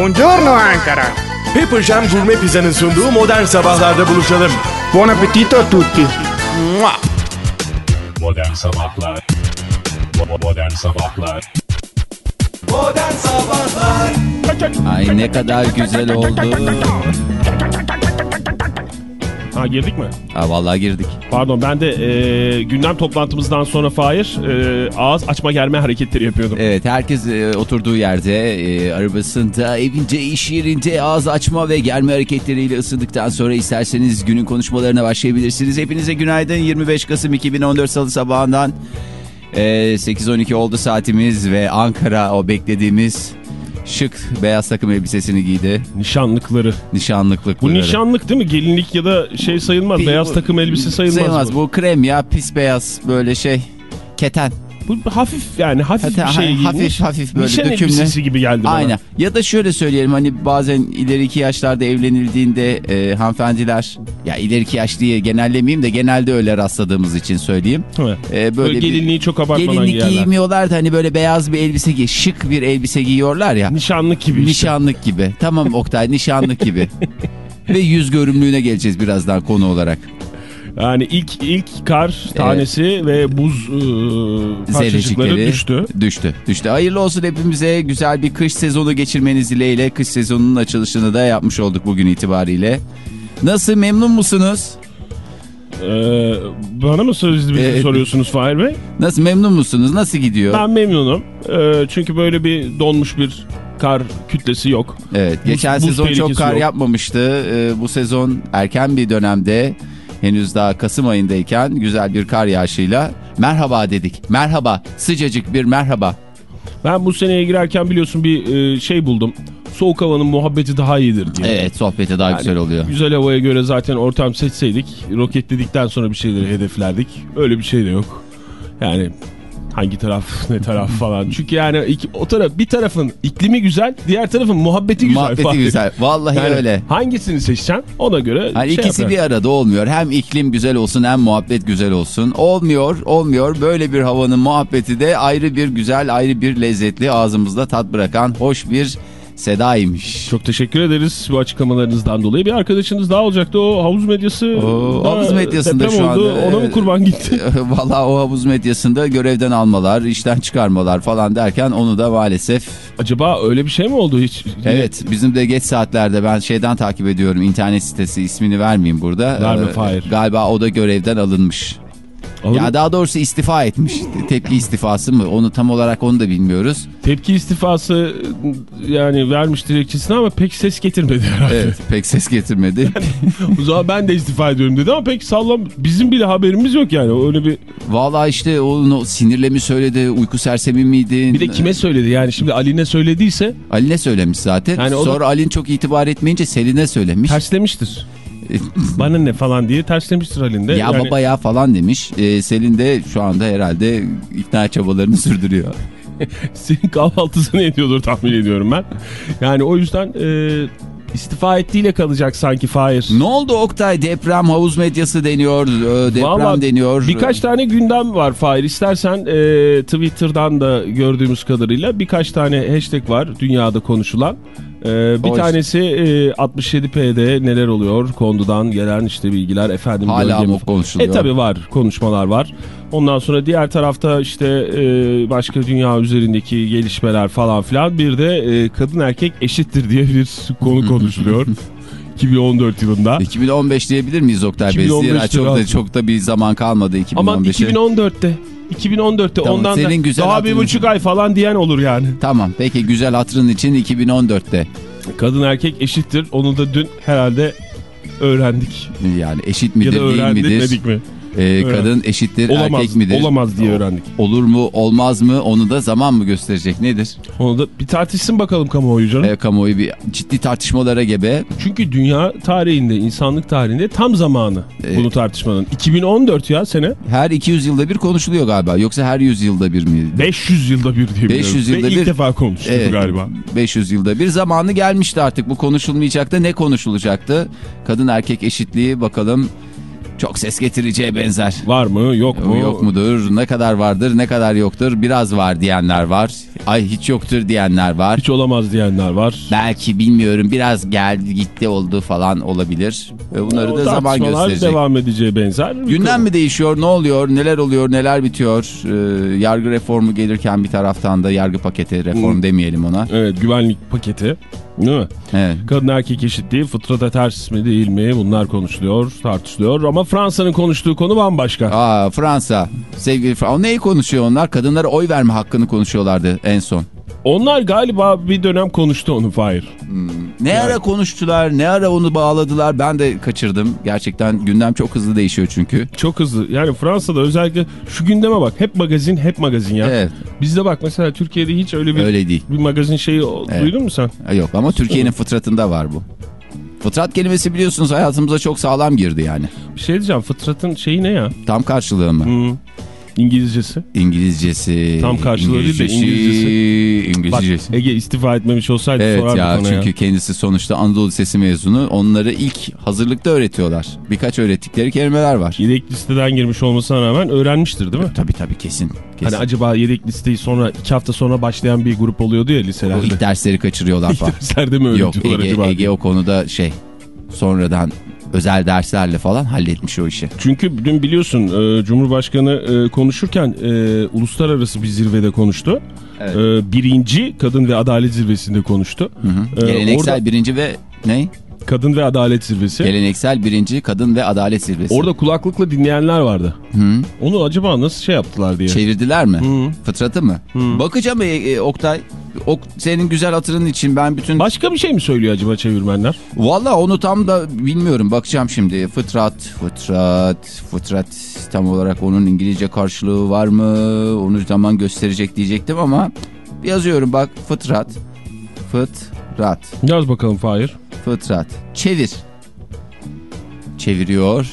Buongiorno Ankara. Pepper Jam Gourmet Pizza'nın sunduğu modern sabahlarda buluşalım. Buon appetito a tutti. Mua! Modern Sabahlar Modern Sabahlar Ay ne kadar güzel oldu. Ha girdik mi? Ha vallahi girdik. Pardon ben de e, gündem toplantımızdan sonra Fahir e, ağız açma germe hareketleri yapıyordum. Evet herkes e, oturduğu yerde e, arabasında, evinde, iş yerinde ağız açma ve germe hareketleriyle ısındıktan sonra isterseniz günün konuşmalarına başlayabilirsiniz. Hepinize günaydın 25 Kasım 2014 Salı sabahından e, 8.12 oldu saatimiz ve Ankara o beklediğimiz şık beyaz takım elbisesini giydi. Nişanlıkları. Nişanlıklık. Bu nişanlık değil mi? Gelinlik ya da şey sayılmaz. Bir- Beyaz takım elbise sayılmaz. Sayılmaz bu. bu krem ya pis beyaz böyle şey keten. Bu hafif yani hafif Hatta bir şey giymiş. hafif hafif böyle Nişan dökümlü. elbisesi gibi geldi bana. Aynen. Ya da şöyle söyleyelim hani bazen ileriki yaşlarda evlenildiğinde e, hanımefendiler ya ileriki yaş diye genellemeyeyim de genelde öyle rastladığımız için söyleyeyim. Evet. E, böyle Böyle bir- gelinliği çok abartmadan gelinlik giyerler. giymiyorlar da hani böyle beyaz bir elbise giy, şık bir elbise giyiyorlar ya. Nişanlık gibi işte. Nişanlık gibi. Tamam Oktay nişanlık gibi. Ve yüz görümlüğüne geleceğiz birazdan konu olarak. Yani ilk ilk kar tanesi ve buz e, parçacıkları düştü. Düştü. Düştü. Hayırlı olsun hepimize. Güzel bir kış sezonu geçirmeniz dileğiyle. Kış sezonunun açılışını da yapmış olduk bugün itibariyle. Nasıl memnun musunuz? Ee, bana mı sözlü Ee, soruyorsunuz Fahir Bey? Nasıl memnun musunuz? Nasıl gidiyor? Ben memnunum. Ee, çünkü böyle bir donmuş bir kar kütlesi yok. Evet. Geçen buz sezon çok kar yok. yapmamıştı. Ee, bu sezon erken bir dönemde henüz daha Kasım ayındayken güzel bir kar yağışıyla merhaba dedik. Merhaba. Sıcacık bir merhaba. Ben bu seneye girerken biliyorsun bir e, şey buldum. Soğuk havanın muhabbeti daha iyidir diye. Evet sohbeti daha Yani güzel oluyor. Güzel havaya göre zaten ortam seçseydik, roketledikten sonra bir şeyleri hedeflerdik. Öyle bir şey de yok. Yani hangi taraf ne taraf falan. Çünkü yani iki, o taraf bir tarafın iklimi güzel, diğer tarafın muhabbeti güzel. Muhabbeti Fahir. güzel. Vallahi Yani öyle. Hangisini seçeceksin ona göre Hani şey ikisi yapar. bir arada olmuyor. Hem iklim güzel olsun hem muhabbet güzel olsun. Olmuyor, olmuyor. Böyle bir havanın muhabbeti de ayrı bir güzel, ayrı bir lezzetli ağzımızda tat bırakan hoş bir sedaymış. Çok teşekkür ederiz bu açıklamalarınızdan dolayı. Bir arkadaşınız daha olacaktı. O havuz medyası O havuz medyasında şu oldu. anda, Ona mı kurban gitti? Valla o havuz medyasında görevden almalar, işten çıkarmalar falan derken onu da maalesef... Acaba öyle bir şey mi oldu hiç? Evet bizim de geç saatlerde ben şeyden takip ediyorum internet sitesi ismini vermeyeyim burada. Verme, Ee, Fahir. Galiba o da görevden alınmış. Alın- Ya daha doğrusu istifa etmiş. Tepki istifası mı? Onu tam olarak onu da bilmiyoruz. Tepki istifası yani vermiş dilekçesini ama pek ses getirmedi herhalde. Evet pek ses getirmedi. o zaman ben de istifa ediyorum dedi ama pek sallam bizim bile haberimiz yok yani öyle bir Vallahi işte onun o sinirle mi söyledi, uyku sersemi miydi? bir de kime söyledi yani şimdi Ali'ne söylediyse Ali'ne söylemiş zaten. Yani o da- Sonra Ali'nin çok itibar etmeyince Selin'e söylemiş. terslemiştir. Bana ne falan diye terslemiştir Ali'nde. ya yani, baba ya falan demiş. Ee, Selin de şu anda herhalde ikna çabalarını sürdürüyor. Senin kahvaltısını ediyordur tahmin ediyorum ben. Yani o yüzden e, istifa ettiğiyle kalacak sanki Fahir. Ne oldu Oktay? Deprem havuz medyası deniyor, e, deprem Vallahi deniyor. Birkaç tane gündem var Fahir. İstersen e, Twitter'dan da gördüğümüz kadarıyla birkaç tane hashtag var dünyada konuşulan. E, bir tanesi e, 67P'de neler oluyor kondudan gelen işte bilgiler efendim. Hala bölge mi- mı konuşuluyor? E tabi var konuşmalar var. Ondan sonra diğer tarafta işte e, başka dünya üzerindeki gelişmeler falan filan. Bir de e, kadın erkek eşittir diye bir konu konuşuluyor. 2014 yılında. 2015 diyebilir miyiz Oktay Bey? 2015 Zira çok da, çok da bir zaman kalmadı 2015'e. Aman 2014'te. 2014'te Tamam, ondan da senin güzel daha bir buçuk ay falan diyen olur yani. Tamam peki güzel hatırın için 2014'te. Kadın erkek eşittir. Onu da dün herhalde öğrendik. Yani eşit ya midir da değil midir? mi? Ee, kadın eşittir Olamaz, erkek midir? olamaz diye öğrendik. Olur mu olmaz mı onu da zaman mı gösterecek nedir? Onu da bir tartışsın bakalım kamuoyu canım. Ee, kamuoyu bir ciddi tartışmalara gebe. Çünkü dünya tarihinde, insanlık tarihinde tam zamanı Ee, bunu tartışmanın. 2014 ya sene. Her 200 yılda bir konuşuluyor galiba. Yoksa her 100 yılda bir mi? 500 yılda bir diye 500 biliyorum. yılda Ve ilk bir- defa konuştuk Evet, galiba. 500 yılda bir zamanı gelmişti artık. Bu konuşulmayacaktı. Ne konuşulacaktı? Kadın erkek eşitliği bakalım. Çok ses getireceğe benzer. Var mı yok mu? Yok mudur? Ne kadar vardır? Ne kadar yoktur? Biraz var diyenler var. Ay hiç yoktur diyenler var. Hiç olamaz diyenler var. Belki bilmiyorum biraz geldi gitti oldu falan olabilir. Ve bunları O da zaman gösterecek. devam edeceği benzer. Gündem mi değişiyor? Ne oluyor? Neler oluyor? Neler bitiyor? Ee, yargı reformu gelirken bir taraftan da yargı paketi reform demeyelim ona. Evet güvenlik paketi değil mi? Evet. Kadın erkek eşitliği fıtrata ters mi değil mi bunlar konuşuluyor tartışılıyor ama Fransa'nın konuştuğu konu bambaşka. Aa Fransa. Sevgili Fransa. Neyi konuşuyor onlar? Kadınlara oy verme hakkını konuşuyorlardı en son. Onlar galiba bir dönem konuştu onu Fahir. Ne ara konuştular? Ne ara onu bağladılar? Ben de kaçırdım. Gerçekten gündem çok hızlı değişiyor çünkü. Çok hızlı yani Fransa'da özellikle şu gündeme bak hep magazin hep magazin ya. Evet. Bizde bak mesela Türkiye'de hiç öyle bir, Öyle değil. bir magazin şeyi Evet. duydun mu sen? Yok ama Türkiye'nin fıtratında var bu. Fıtrat kelimesi biliyorsunuz hayatımıza çok sağlam girdi yani. Bir şey diyeceğim fıtratın şeyi ne ya? Tam karşılığı mı? Hmm. İngilizcesi. İngilizcesi. Tam karşılığı değil de Bak İngilizcesi. Ege istifa etmemiş olsaydı Evet sorardı ya bana çünkü ya. kendisi sonuçta Anadolu Lisesi mezunu. Onları ilk hazırlıkta öğretiyorlar. Birkaç öğrettikleri kelimeler var. Yedek listeden girmiş olmasına rağmen öğrenmiştir değil mi? Tabii tabii kesin. kesin. Hani acaba yedek listeyi sonra iki hafta sonra başlayan bir grup oluyordu ya o liselerde. ilk dersleri kaçırıyorlar falan. derslerde mi Yok öğretiyorlar Ege, acaba? Ege o konuda şey sonradan özel derslerle falan halletmiş o işi. Çünkü dün biliyorsun e, Cumhurbaşkanı e, konuşurken e, uluslararası bir zirvede konuştu. Evet. E, birinci Kadın ve Adalet Zirvesi'nde konuştu. E, Geleneksel orada, birinci ve ne? Kadın ve Adalet Zirvesi. Geleneksel birinci kadın ve adalet zirvesi. Orada kulaklıkla dinleyenler vardı. Hı. Onu acaba nasıl şey yaptılar diye. Çevirdiler mi? Hı. Fıtratı mı? Bakacağım e, e, Oktay. Ok, senin güzel hatırın için ben bütün... Başka bir şey mi söylüyor acaba çevirmenler? Valla onu tam da bilmiyorum. Bakacağım şimdi. Fıtrat, fıtrat, fıtrat. Tam olarak onun İngilizce karşılığı var mı? Onu zaman gösterecek diyecektim ama yazıyorum bak. Fıtrat, fıtrat, Yaz bakalım Fahir. fıtrat. Çevir. Çeviriyor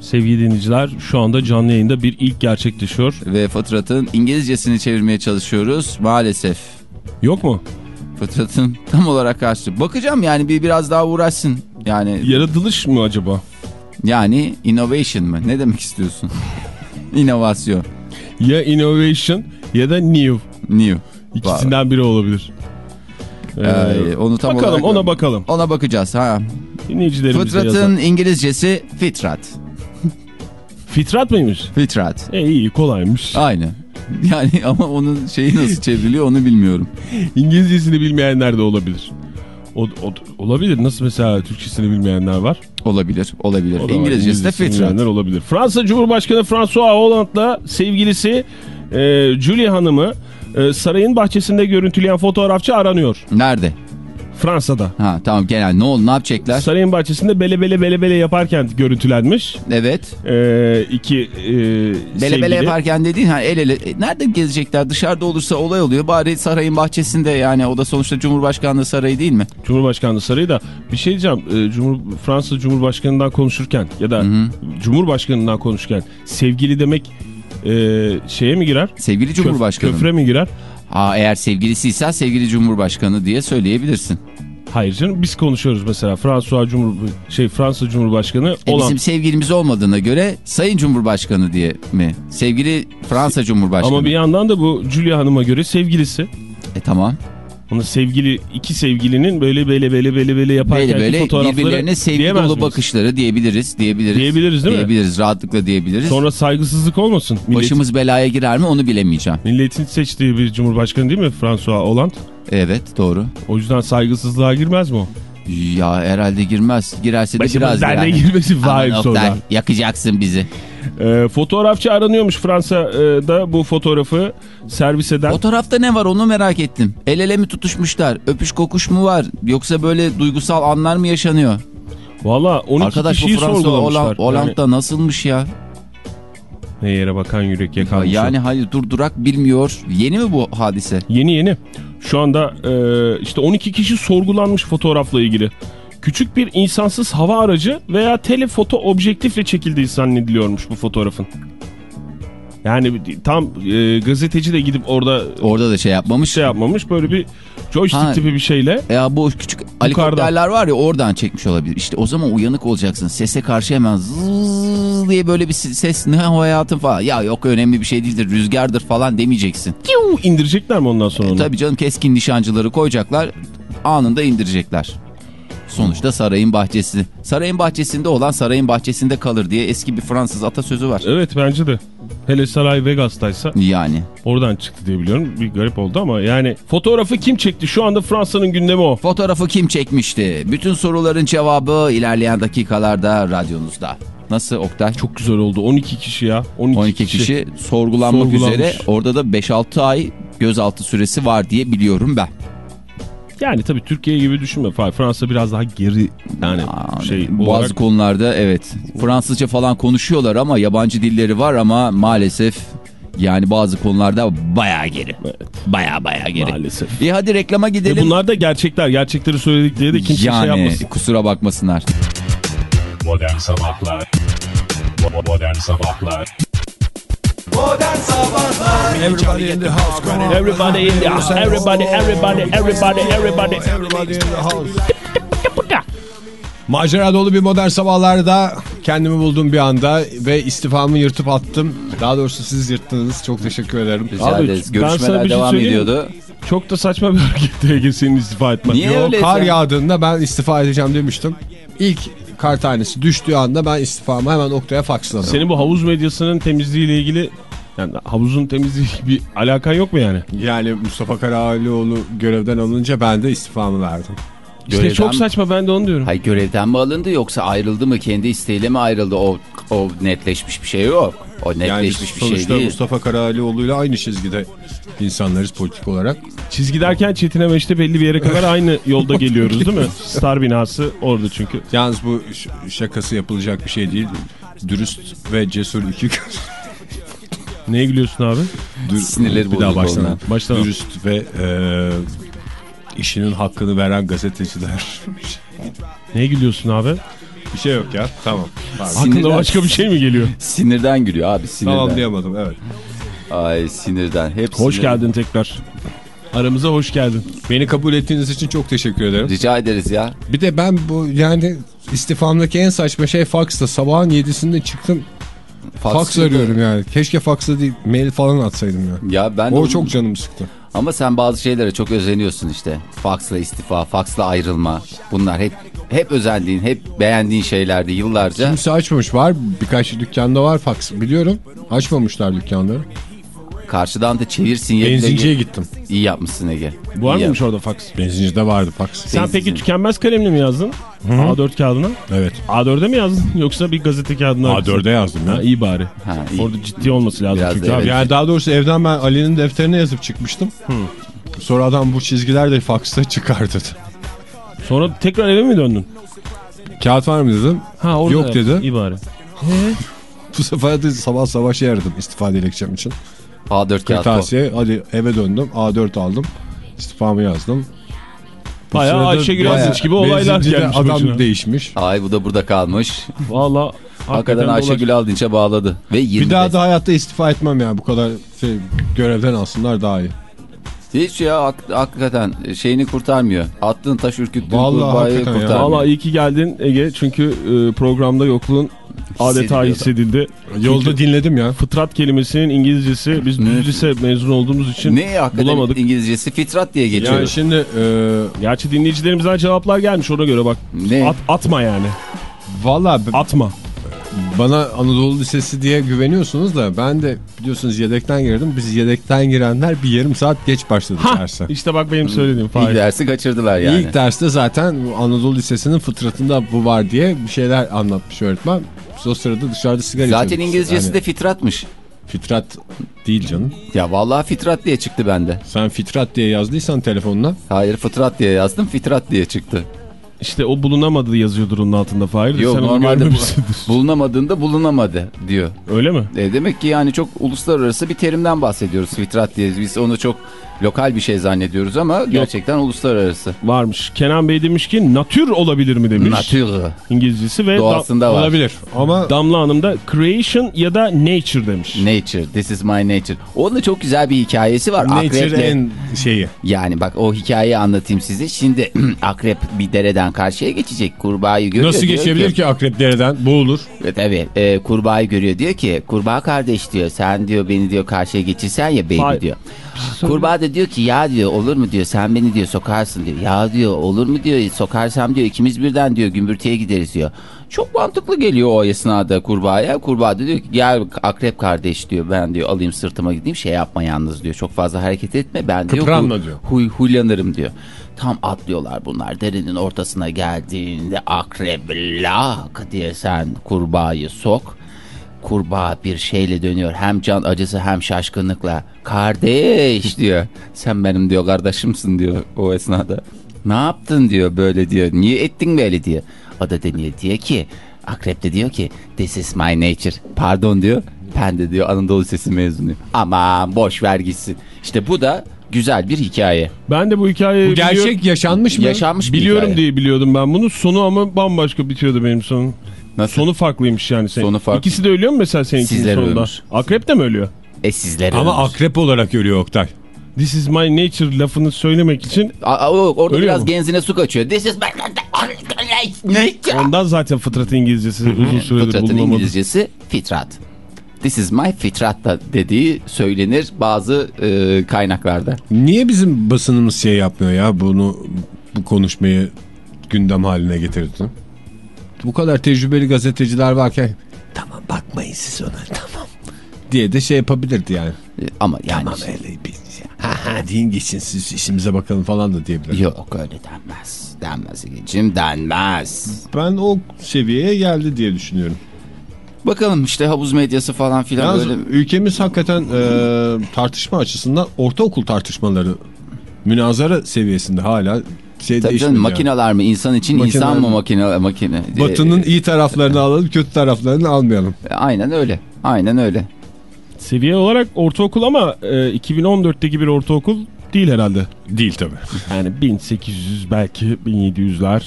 Sevgili dinleyiciler şu anda canlı yayında bir ilk gerçekleşiyor. ve fıtratın İngilizcesini çevirmeye çalışıyoruz. Maalesef. Yok mu? Fıtratın tam olarak karşı. Bakacağım yani bir biraz daha uğraşsın. Yani Yaratılış mı acaba? yani innovation mı? Ne demek istiyorsun? İnovasyon. Ya innovation ya da new. New. İkisinden biri olabilir. Ee, onu tam bakalım olarak- ona bakalım. Ona bakacağız ha. Fıtratın İngilizcesi fitrat. Fitrat mıymış? Fitrat. E iyi kolaymış. Aynı. Yani ama onun şeyi nasıl çevriliyor onu bilmiyorum. İngilizcesini bilmeyenler de olabilir. O, o- olabilir. Nasıl mesela Türkçesini bilmeyenler var? Olabilir, olabilir. O da var. İngilizcesi de fitrat. olabilir. Fransa Cumhurbaşkanı François Hollande'la sevgilisi e, Julie Hanım'ı e, sarayın bahçesinde görüntüleyen fotoğrafçı aranıyor. Nerede? Fransa'da. Ha tamam genel ne oldu ne yapacaklar? Sarayın bahçesinde bele bele bele bele yaparken görüntülenmiş. Evet. E, iki e, Bele sevgili. bele yaparken dediğin ha el ele. E, nerede gezecekler? Dışarıda olursa olay oluyor. Bari sarayın bahçesinde yani o da sonuçta Cumhurbaşkanlığı sarayı değil mi? Cumhurbaşkanlığı sarayı da bir şey diyeceğim. E, Cumhur, Fransa Cumhurbaşkanı'ndan konuşurken ya da Cumhurbaşkanı'ndan konuşurken sevgili demek e, şeye mi girer? Sevgili Cumhurbaşkanı. köfre mi girer? Ha, eğer sevgilisiysen sevgili Cumhurbaşkanı diye söyleyebilirsin. Hayır canım biz konuşuyoruz mesela Fransa Cumhur şey Fransa Cumhurbaşkanı E, olan bizim sevgilimiz olmadığına göre Sayın Cumhurbaşkanı diye mi? Sevgili Fransa Cumhurbaşkanı. ama bir yandan da bu Julia Hanım'a göre sevgilisi. E tamam. Ona sevgili iki sevgilinin böyle böyle böyle böyle böyle yaparken Böyle böyle fotoğrafları birbirlerine sevgi dolu bakışları diyebiliriz. Diyebiliriz. Diyebiliriz değil mi? Diyebiliriz. Rahatlıkla diyebiliriz. Sonra saygısızlık olmasın. Millet, Başımız belaya girer mi onu bilemeyeceğim. Milletin seçtiği bir cumhurbaşkanı değil mi François Hollande? Evet doğru. O yüzden saygısızlığa girmez mi o? Ya herhalde girmez. Girerse de Başımız biraz derde girer. girmesi Oktay, oradan. yakacaksın bizi. Ee, fotoğrafçı aranıyormuş Fransa'da bu fotoğrafı servis eden. Fotoğrafta ne var onu merak ettim. El ele mi tutuşmuşlar? Öpüş kokuş mu var? Yoksa böyle duygusal anlar mı yaşanıyor? Valla 12 Arkadaş kişiyi Fransa sorgulamışlar. Hollanda, Hollanda'da nasılmış ya? Ne yere bakan yürek yakanmış. Yani hayır durdurak bilmiyor. Yeni mi bu hadise? Yeni yeni. Şu anda e, işte 12 kişi sorgulanmış fotoğrafla ilgili. Küçük bir insansız hava aracı veya telefoto objektifle çekildiği zannediliyormuş bu fotoğrafın. Yani tam e, gazeteci de gidip orada Orada da şey yapmamış. şey yapmamış böyle bir joystick Ha. tipi bir şeyle. Ya bu küçük helikopterler var ya oradan çekmiş olabilir. İşte o zaman uyanık olacaksın. Sese karşı hemen zzzz diye böyle bir ses ne hayatım falan. Ya yok önemli bir şey değildir rüzgardır falan demeyeceksin. Piu, indirecekler mi ondan sonra onu? Tabii canım keskin nişancıları koyacaklar anında indirecekler. Sonuçta sarayın bahçesi. Sarayın bahçesinde olan sarayın bahçesinde kalır diye eski bir Fransız atasözü var. Evet bence de. Hele saray Vegas'taysa Yani. oradan çıktı diye biliyorum. Bir garip oldu ama yani fotoğrafı kim çekti? Şu anda Fransa'nın gündemi o. Fotoğrafı kim çekmişti? Bütün soruların cevabı ilerleyen dakikalarda radyonuzda. Nasıl Oktay? Çok güzel oldu. 12 kişi ya. 12, 12 kişi sorgulanmak Sorgulanmış. üzere. Orada da 5-6 ay gözaltı süresi var diye biliyorum ben. Yani tabii Türkiye gibi düşünme. Fransa biraz daha geri yani Aa, şey Bazı olarak. konularda evet. Fransızca falan konuşuyorlar ama yabancı dilleri var ama maalesef yani bazı konularda bayağı geri. Bayağı bayağı geri. Maalesef. İyi hadi reklama Ve gidelim. bunlar da gerçekler. Gerçekleri söyledik diye de kimse yani şey yapmasın. kusura bakmasınlar. Modern Sabahlar Bo- Modern Sabahlar Everybody in the house, come on. Everybody in the house. Everybody, everybody, everybody, everybody. Everybody in the house. Macera dolu bir modern sabahlarda kendimi buldum bir anda ve istifamı yırtıp attım. Daha doğrusu siz yırttınız. Çok teşekkür ederim. Rica Abi, ederiz. ben sana Görüşmeler bir şey devam ediyordu. Çok da saçma bir hareket Ege senin istifa etmen. Niye Yo, öyle? kar sen? yağdığında ben istifa edeceğim demiştim. İlk kar tanesi düştüğü anda ben istifamı hemen Oktay'a faksladım. Senin bu havuz medyasının temizliğiyle ilgili yani havuzun temizliği bir alakan yok mu yani? Yani Mustafa Karaalioğlu görevden alınca ben de istifamı verdim. İşte Görevden- çok saçma ben de onu diyorum. Hayır görevden mi alındı yoksa ayrıldı mı kendi isteğiyle mi ayrıldı o o netleşmiş bir şey yok. O Yani netleşmiş bir şey sonuçta değil. Mustafa Karaalioğlu ile aynı çizgide insanlarız politik olarak. Çizgi derken Çetin Emeş'te belli bir yere kadar aynı yolda geliyoruz değil mi? Star binası orada çünkü. Yalnız bu şakası yapılacak bir şey değil. Dürüst ve cesur iki Neye gülüyorsun abi? Dür- Sinirleri bir daha baştan. Baştan. Dürüst ve e, işinin hakkını veren gazeteciler. Neye gülüyorsun abi? bir şey yok ya. Tamam. Hakkında Sinirden- başka bir şey mi geliyor? Sinirden gülüyor abi sinirden. Tamamlayamadım evet. Ay sinirden. Hep Hoş sinir- geldin tekrar. Aramıza hoş geldin. Beni kabul ettiğiniz için çok teşekkür ederim. Rica ederiz ya. Bir de ben bu yani istifamdaki en saçma şey faxta. Sabahın 7'sinde çıktım. Fax, arıyorum yani. Keşke faxla değil mail falan atsaydım ya. Ya ben O çok canımı sıktı. Ama sen bazı şeylere çok özeniyorsun işte. Faksla istifa, faksla ayrılma. Bunlar hep hep özendiğin, hep beğendiğin şeylerdi yıllarca. Kimse açmamış var. Birkaç dükkanda var fax biliyorum. Açmamışlar dükkanları. Karşıdan da çevir sinyaliyle Benzinciye gittim. İyi yapmışsın Ege. Var İyi mıymış orada fax? Benzincide vardı fax. Sen Benzin. peki tükenmez kalemle mi yazdın? A4 kağıdına. Evet. A4'e mi yazdın yoksa bir gazete kağıdına? A4'e yazdım Ha, ya. iyi bari. Ha, iyi. Orada ciddi olması lazım Biraz çünkü da evet. Yani daha doğrusu evden ben Ali'nin defterine yazıp çıkmıştım. Sonra adam bu çizgiler de faxta çıkardı. Sonra tekrar eve mi döndün? Kağıt var mı dedim. Ha orada Yok yaptın. dedi. İyi bari. Bu sefer de sabah sabah şey aradım istifa dilekçem için. A4 kağıt hadi eve döndüm A4 aldım. İstifamı yazdım. Bayağı Ayşegül Aziz gibi olaylar gelmiş adam başına. değişmiş. Ay bu da burada kalmış. Valla Hakikaten Ayşegül Aldınç'a bağladı. Ve 25. Bir daha da hayatta istifa etmem ya bu kadar şey, görevden alsınlar daha iyi. Hiç ya hak- hakikaten şeyini kurtarmıyor. Attığın taş ürküttüğün Vallahi kurbağayı kurtarmıyor. Valla iyi ki geldin Ege çünkü e, programda yokluğun adeta hissedildi. Yolda Çünkü dinledim ya. fıtrat kelimesinin İngilizcesi biz düz lise mezun olduğumuz için Ne bulamadık. İngilizcesi fitrat diye geçiyor. Yani şimdi e, Gerçi dinleyicilerimizden cevaplar gelmiş ona göre bak. Ne? At, atma yani. valla Atma. bana Anadolu Lisesi diye güveniyorsunuz da ben de biliyorsunuz yedekten girdim. Biz yedekten girenler bir yarım saat geç başladık Ha, derse. işte bak benim söylediğim İlk Fahir. dersi kaçırdılar yani. İlk derste zaten Anadolu Lisesi'nin fıtratında bu var diye bir şeyler anlatmış öğretmen. Biz o sırada dışarıda sigara Zaten içiyorduk. İngilizcesi Yani de fitratmış. Fitrat değil canım. Ya vallahi fitrat diye çıktı bende. Sen fitrat diye yazdıysan telefonuna. Hayır fıtrat diye yazdım fitrat diye çıktı. İşte o bulunamadı yazıyordur onun altında Fahir. de Yok Sen normalde bu, bulunamadığında bulunamadı diyor. Öyle mi? E demek ki yani çok uluslararası bir terimden bahsediyoruz fitrat diye. Biz onu çok lokal bir şey zannediyoruz ama gerçekten uluslararası. Varmış. Kenan Bey demiş ki natür olabilir mi demiş. Nature. İngilizcesi ve Doğasında var. Olabilir ama Da- Damla Hanım da creation ya da nature demiş. Nature. This is my nature. Onun da çok güzel bir hikayesi var. nature Akreple. en şeyi. Yani bak o hikayeyi anlatayım size. Şimdi akrep bir dereden dereden karşıya geçecek. Kurbağayı görüyor. Nasıl geçebilir ki akrep dereden? Boğulur. E, tabii e, kurbağayı görüyor diyor ki kurbağa kardeş diyor sen diyor beni diyor karşıya geçirsen ya baby Vay. diyor. Kurbağa da diyor ki ya diyor olur mu diyor sen beni diyor sokarsın diyor. Ya diyor olur mu diyor sokarsam diyor ikimiz birden diyor gümbürtüye gideriz diyor. Çok mantıklı geliyor o esnada kurbağaya. Kurbağa da diyor ki gel akrep kardeş diyor ben diyor alayım sırtıma gideyim şey yapma yalnız diyor. Çok fazla hareket etme ben diyor. Kıpranma hu- diyor. Huy, huylanırım diyor. Tam atlıyorlar bunlar derenin ortasına geldiğinde akrep lak diye sen kurbağayı sok. Kurbağa bir şeyle dönüyor. Hem can acısı hem şaşkınlıkla. Kardeş diyor. Sen benim diyor kardeşimsin diyor o esnada. Ne yaptın diyor böyle diyor. Niye ettin böyle diyor. O da deniyor diyor ki akrep de diyor ki this is my nature. Pardon diyor. Ben de diyor Anadolu Lisesi mezunuyum. Aman boş ver gitsin. İşte bu da güzel bir hikaye. Ben de bu hikayeyi Bu gerçek yaşanmış mı? Yaşanmış biliyorum hikaye. diye biliyordum ben bunu. Sonu ama bambaşka bitiyordu benim sonum. Nasıl? Sonu farklıymış yani senin. Sonu farklı. İkisi de ölüyor mu mesela seninkinin Sizler sonunda? ölmüş. Akrep de mi ölüyor? E sizlere Ama ölmüş. akrep olarak ölüyor Oktay. This is my nature lafını söylemek için A- orada Ölüyor biraz mu? genzine su kaçıyor. This is my ondan zaten fıtrat İngilizcesi uzun süredir Fıtratın bulunamadı. İngilizcesi fitrat. This is my fitrat da dediği söylenir bazı e, kaynaklarda. Niye bizim basınımız şey yapmıyor ya bunu bu konuşmayı gündem haline getirdin? Bu kadar tecrübeli gazeteciler varken tamam bakmayın siz ona tamam diye de şey yapabilirdi yani. E, ama yani Tamam öyle bir ha ha deyin geçin siz işimize bakalım falan da diyebilir. yok öyle denmez. Denmez Ege'cim denmez. Ben o seviyeye geldi diye düşünüyorum. Bakalım işte havuz medyası falan filan Yalnız böyle. ülkemiz hakikaten e, tartışma açısından ortaokul tartışmaları münazara seviyesinde hala şey Tabii canım yani. makineler mi insan için Makineler insan mı makine makine. Batının E, iyi taraflarını alalım kötü taraflarını almayalım. e, aynen öyle. Aynen öyle. Seviye olarak ortaokul ama e, 2014'teki bir ortaokul değil herhalde. Değil tabii. Yani 1800 belki 1700'ler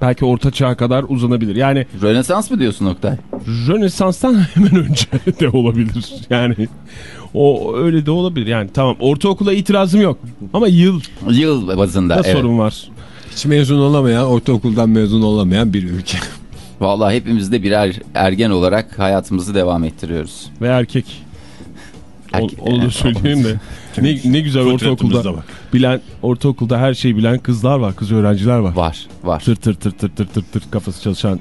belki orta çağa kadar uzanabilir. Yani Rönesans mı diyorsun Oktay? Rönesans'tan hemen önce de olabilir. Yani o öyle de olabilir. Yani tamam ortaokula itirazım yok ama yıl Yıl bazında. da evet. sorun var. Hiç mezun olamayan, ortaokuldan mezun olamayan bir ülke. Vallahi hepimiz de birer ergen olarak hayatımızı devam ettiriyoruz. Ve erkek. O, Erke- onu da söyleyelim de. Ne, ne güzel ortaokulda bilen ortaokulda her şeyi bilen kızlar var, kız öğrenciler var. Var, var. Tır tır tır tır tır tır tır kafası çalışan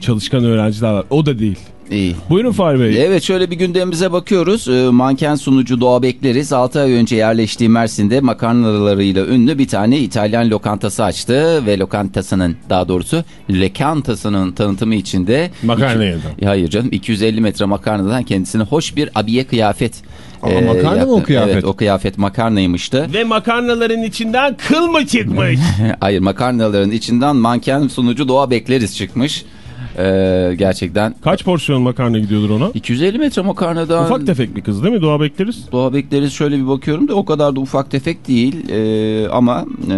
çalışkan öğrenciler var. O da değil. İyi. Buyurun Fahri Bey. Evet şöyle bir gündemimize bakıyoruz. Ee, manken sunucu Doğa Bekleriz 6 ay önce yerleştiği Mersin'de makarnalarıyla ünlü bir tane İtalyan lokantası açtı. Ve lokantasının daha doğrusu lekantasının tanıtımı içinde... Makarna yedi. İki- Hayır canım 250 metre makarnadan kendisine hoş bir abiye kıyafet Aa, e, makarna mı o kıyafet? Evet o kıyafet makarnaymıştı. Ve makarnaların içinden kıl mı çıkmış? Hayır makarnaların içinden manken sunucu Doğa Bekleriz çıkmış. Ee, gerçekten Kaç porsiyon makarna gidiyordur ona? 250 metre makarnadan... Ufak tefek bir kız değil mi? Doğa bekleriz. Doğa bekleriz şöyle bir bakıyorum da o kadar da ufak tefek değil Ee, ama e,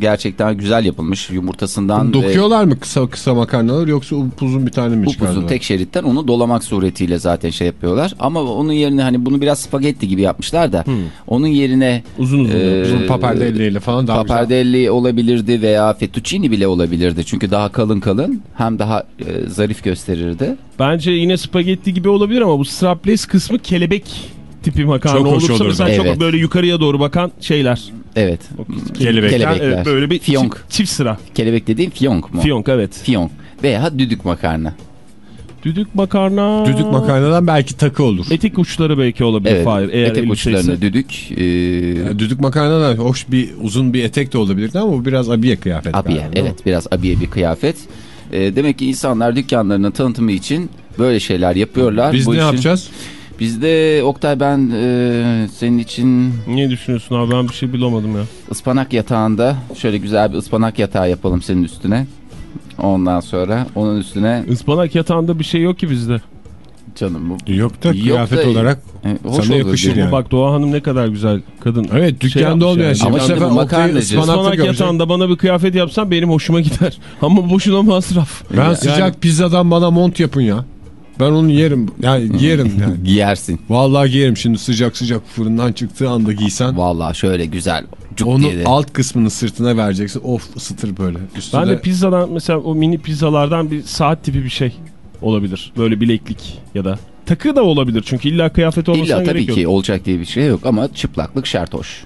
gerçekten güzel yapılmış yumurtasından Dokuyorlar mı kısa kısa makarnalar yoksa uzun bir tane mi ve çıkardılar? upuzun tek şeritten onu dolamak suretiyle zaten şey yapıyorlar ama onun yerine hani bunu biraz spagetti gibi yapmışlar da onun yerine Uzun uzun. Ee, Uzun papardelliyle falan daha güzel. papardelli olabilirdi veya fettuccine bile olabilirdi çünkü daha kalın kalın hem daha e, zarif gösterirdi. Bence yine spagetti gibi olabilir ama bu strapless kısmı kelebek tipi makarna Çok olursa olurdu. mesela Evet. çok böyle yukarıya doğru bakan şeyler. Evet. Kelebekler. Kelebekler. Evet, böyle bir Fiyonk. çift, çift sıra. Kelebek dediğim fiyonk mu? Fiyonk evet. Fiyonk. Veya düdük makarna. Düdük makarna. Düdük makarnadan belki takı olur. Etik uçları belki olabilir. Evet. Fahir, eğer etek uçlarına düdük. E, Yani düdük makarnadan hoş bir uzun bir etek de olabilirdi ama bu biraz abiye kıyafet. abiye. galiba? Evet biraz abiye bir kıyafet. E, demek ki insanlar dükkanlarının tanıtımı için böyle şeyler yapıyorlar. Biz Bu ne işin- yapacağız? Biz de Oktay ben e, senin için Ne düşünüyorsun abi ben bir şey bulamadım ya. ıspanak yatağında şöyle güzel bir ıspanak yatağı yapalım senin üstüne. Ondan sonra onun üstüne Ispanak yatağında bir şey yok ki bizde. Canım bu Yok da Yok kıyafet da- olarak e, hoş Sana yakışır yani. Bak Doğa Hanım ne kadar güzel kadın. Evet dükkanda yapmış olmayan yani. şey. Ama sefer makarnacı- Ispanak yatağında bana bir kıyafet yapsan benim hoşuma gider. Ama boşuna masraf. Ben Yani- sıcak pizzadan bana mont yapın ya. Ben onu yerim. Yani yerim yani. Giyersin. Vallahi giyerim şimdi sıcak sıcak fırından çıktığı anda giysen. Vallahi şöyle güzel. Onu diye alt kısmını sırtına vereceksin. Of ısıtır böyle. Üstüne... Ben de pizzadan mesela o mini pizzalardan bir saat tipi bir şey olabilir. Böyle bileklik ya da. Takı da olabilir çünkü illa kıyafet olmasına İlla tabii gerek yok. ki olacak diye bir şey yok ama çıplaklık şart hoş.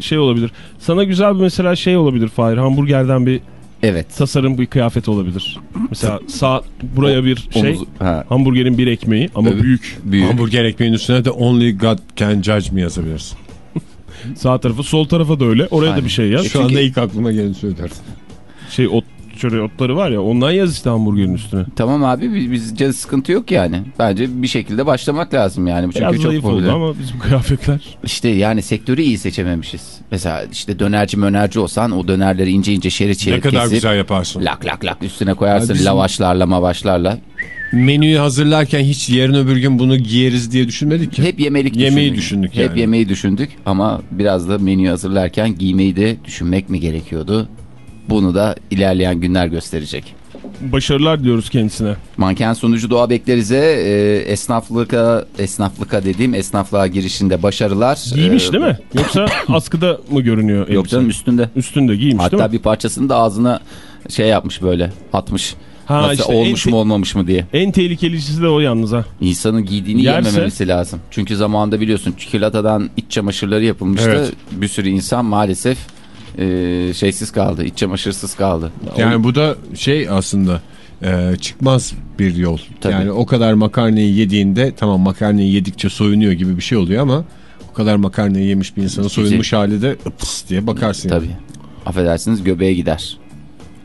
Şey olabilir. Sana güzel bir mesela şey olabilir Fahir. Hamburgerden bir Evet. tasarım bir kıyafet olabilir. Mesela sağ buraya bir şey. Omuz- ha, Hamburgerin bir ekmeği ama Evet. büyük. büyük. Hamburger ekmeğin üstüne de Only God Can Judge mi yazabilirsin? Sağ tarafı sol tarafa da öyle. Oraya Aynen. da bir şey yaz. Şu anda ilk aklıma geleni söylerim. Şey ot, şöyle otları var ya ondan yaz işte hamburgerin üstüne. Tamam abi biz- bizce sıkıntı yok yani. Bence bir şekilde başlamak lazım yani. Çünkü Biraz çok zayıf popüler. oldu ama bizim kıyafetler. İşte yani sektörü iyi seçememişiz. Mesela işte dönerci mönerci olsan o dönerleri ince ince şerit şerit Ne kadar kesip güzel yaparsın. lak lak lak üstüne koyarsın Ya bizim- lavaşlarla mavaşlarla. Menüyü hazırlarken hiç yarın öbür gün bunu giyeriz diye düşünmedik ki. Hep yemelik Yemeği düşündük. düşündük Hep yani. yemeği düşündük ama biraz da menüyü hazırlarken giymeyi de düşünmek mi gerekiyordu? Bunu da ilerleyen günler gösterecek. Başarılar diliyoruz kendisine. Manken sunucu Doğa Bekleriz'e e, esnaflığa, esnaflığa dediğim esnaflığa girişinde başarılar. Giymiş E, değil mi? Yoksa askıda mı görünüyor elbise? Yok canım üstünde. Üstünde giymiş değil Hatta mi? bir parçasını da ağzına şey yapmış böyle atmış. Ha, Nasıl işte olmuş mu olmamış mı diye. En tehlikelisi de o yalnız ha. İnsanın giydiğini Yerse- yemememesi lazım. Çünkü zamanında biliyorsun çikolatadan iç çamaşırları yapılmıştı. Evet. Bir sürü insan maalesef e, şeysiz kaldı. iç çamaşırsız kaldı. Yani bu da şey aslında e, çıkmaz bir yol. Tabii. Yani o kadar makarnayı yediğinde tamam makarnayı yedikçe soyunuyor gibi bir şey oluyor ama o kadar makarnayı yemiş bir insanın Hiçbir soyulmuş hali de ıps diye bakarsın. yani. Tabii. Affedersiniz göbeğe gider.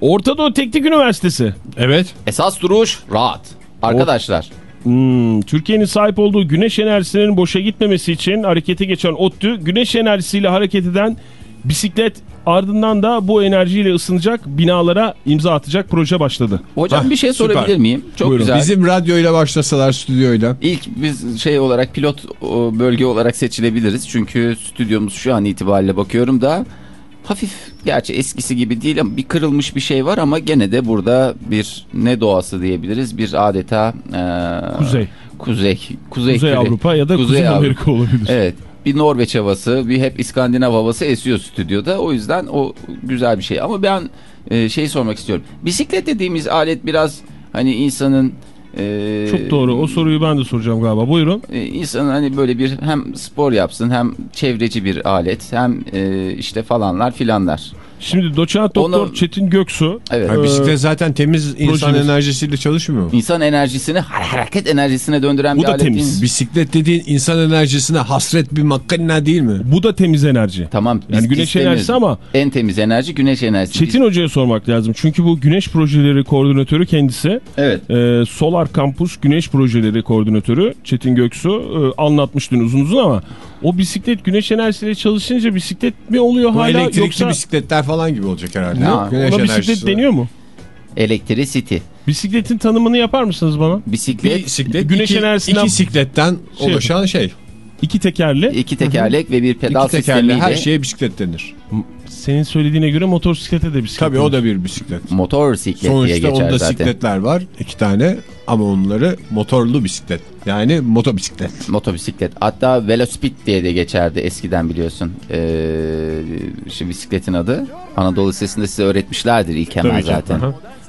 Orta Doğu Teknik Üniversitesi. Evet. Esas duruş rahat. Arkadaşlar Hmm, Türkiye'nin sahip olduğu güneş enerjisinin boşa gitmemesi için harekete geçen ODTÜ, güneş enerjisiyle hareket eden bisiklet ardından da bu enerjiyle ısınacak binalara imza atacak proje başladı. hocam Hah, bir şey süper. sorabilir miyim? Çok Buyurun. güzel. Bizim radyoyla başlasalar stüdyoyla. İlk biz şey olarak pilot bölge olarak seçilebiliriz. Çünkü stüdyomuz şu an itibariyle bakıyorum da hafif gerçi eskisi gibi değil ama bir kırılmış bir şey var ama gene de burada bir ne doğası diyebiliriz bir adeta e, Kuzey. kuzey kuzey, Kuzey küre- Avrupa ya da Kuzey, Kuzey Avrupa. Amerika olabilir. Evet bir Norveç havası bir hep İskandinav havası esiyor stüdyoda o yüzden o güzel bir şey ama ben e, şey sormak istiyorum bisiklet dediğimiz alet biraz hani insanın e, Çok doğru. O soruyu ben de soracağım galiba. Buyurun. e, insan hani böyle bir hem spor yapsın hem çevreci bir alet hem e, işte falanlar filanlar. Şimdi doçent doktor Ona- Çetin Göksu. Evet. Yani Ee, bisiklet zaten temiz insan projemiz- enerjisiyle çalışmıyor mu? İnsan enerjisini har- hareket enerjisine döndüren Bu bir da alet temiz. değil mi? Bisiklet dediğin insan enerjisine hasret bir makine değil mi? Bu da temiz enerji. Tamam. biz Yani güneş enerjisi ama En temiz enerji güneş enerjisi. Çetin Hoca'ya sormak lazım. Çünkü bu güneş projeleri koordinatörü kendisi. Biz- Evet. Ee, Solar Campus Güneş Projeleri Koordinatörü Çetin Göksu e, anlatmış dün uzun uzun ama o bisiklet güneş enerjisiyle çalışınca bisiklet mi oluyor Bu hala elektrikli yoksa bisikletler falan gibi olacak herhalde. Ne? Güneş ona bisiklet enerjisi deniyor mu? Electricity. Bisikletin tanımını yapar mısınız bana? Bisiklet, bisiklet Güneş iki, enerjisinden- iki sikletten Şey- oluşan şey. İki tekerli. iki tekerlek ve bir pedal İki tekerli sistemiyle her şeye bisiklet denir. Senin söylediğine göre motosiklete de bisiklet. Tabii denir. o da bir bisiklet. motor siklet diye Sonuçta geçer onda zaten. sikletler var iki tane ama onları motorlu bisiklet yani motobisiklet. Motobisiklet. Hatta velosiped diye de geçerdi eskiden biliyorsun. Ee, şu bisikletin adı. Anadolu Lisesi'nde size öğretmişlerdir ilk hemen Tabii ki. zaten.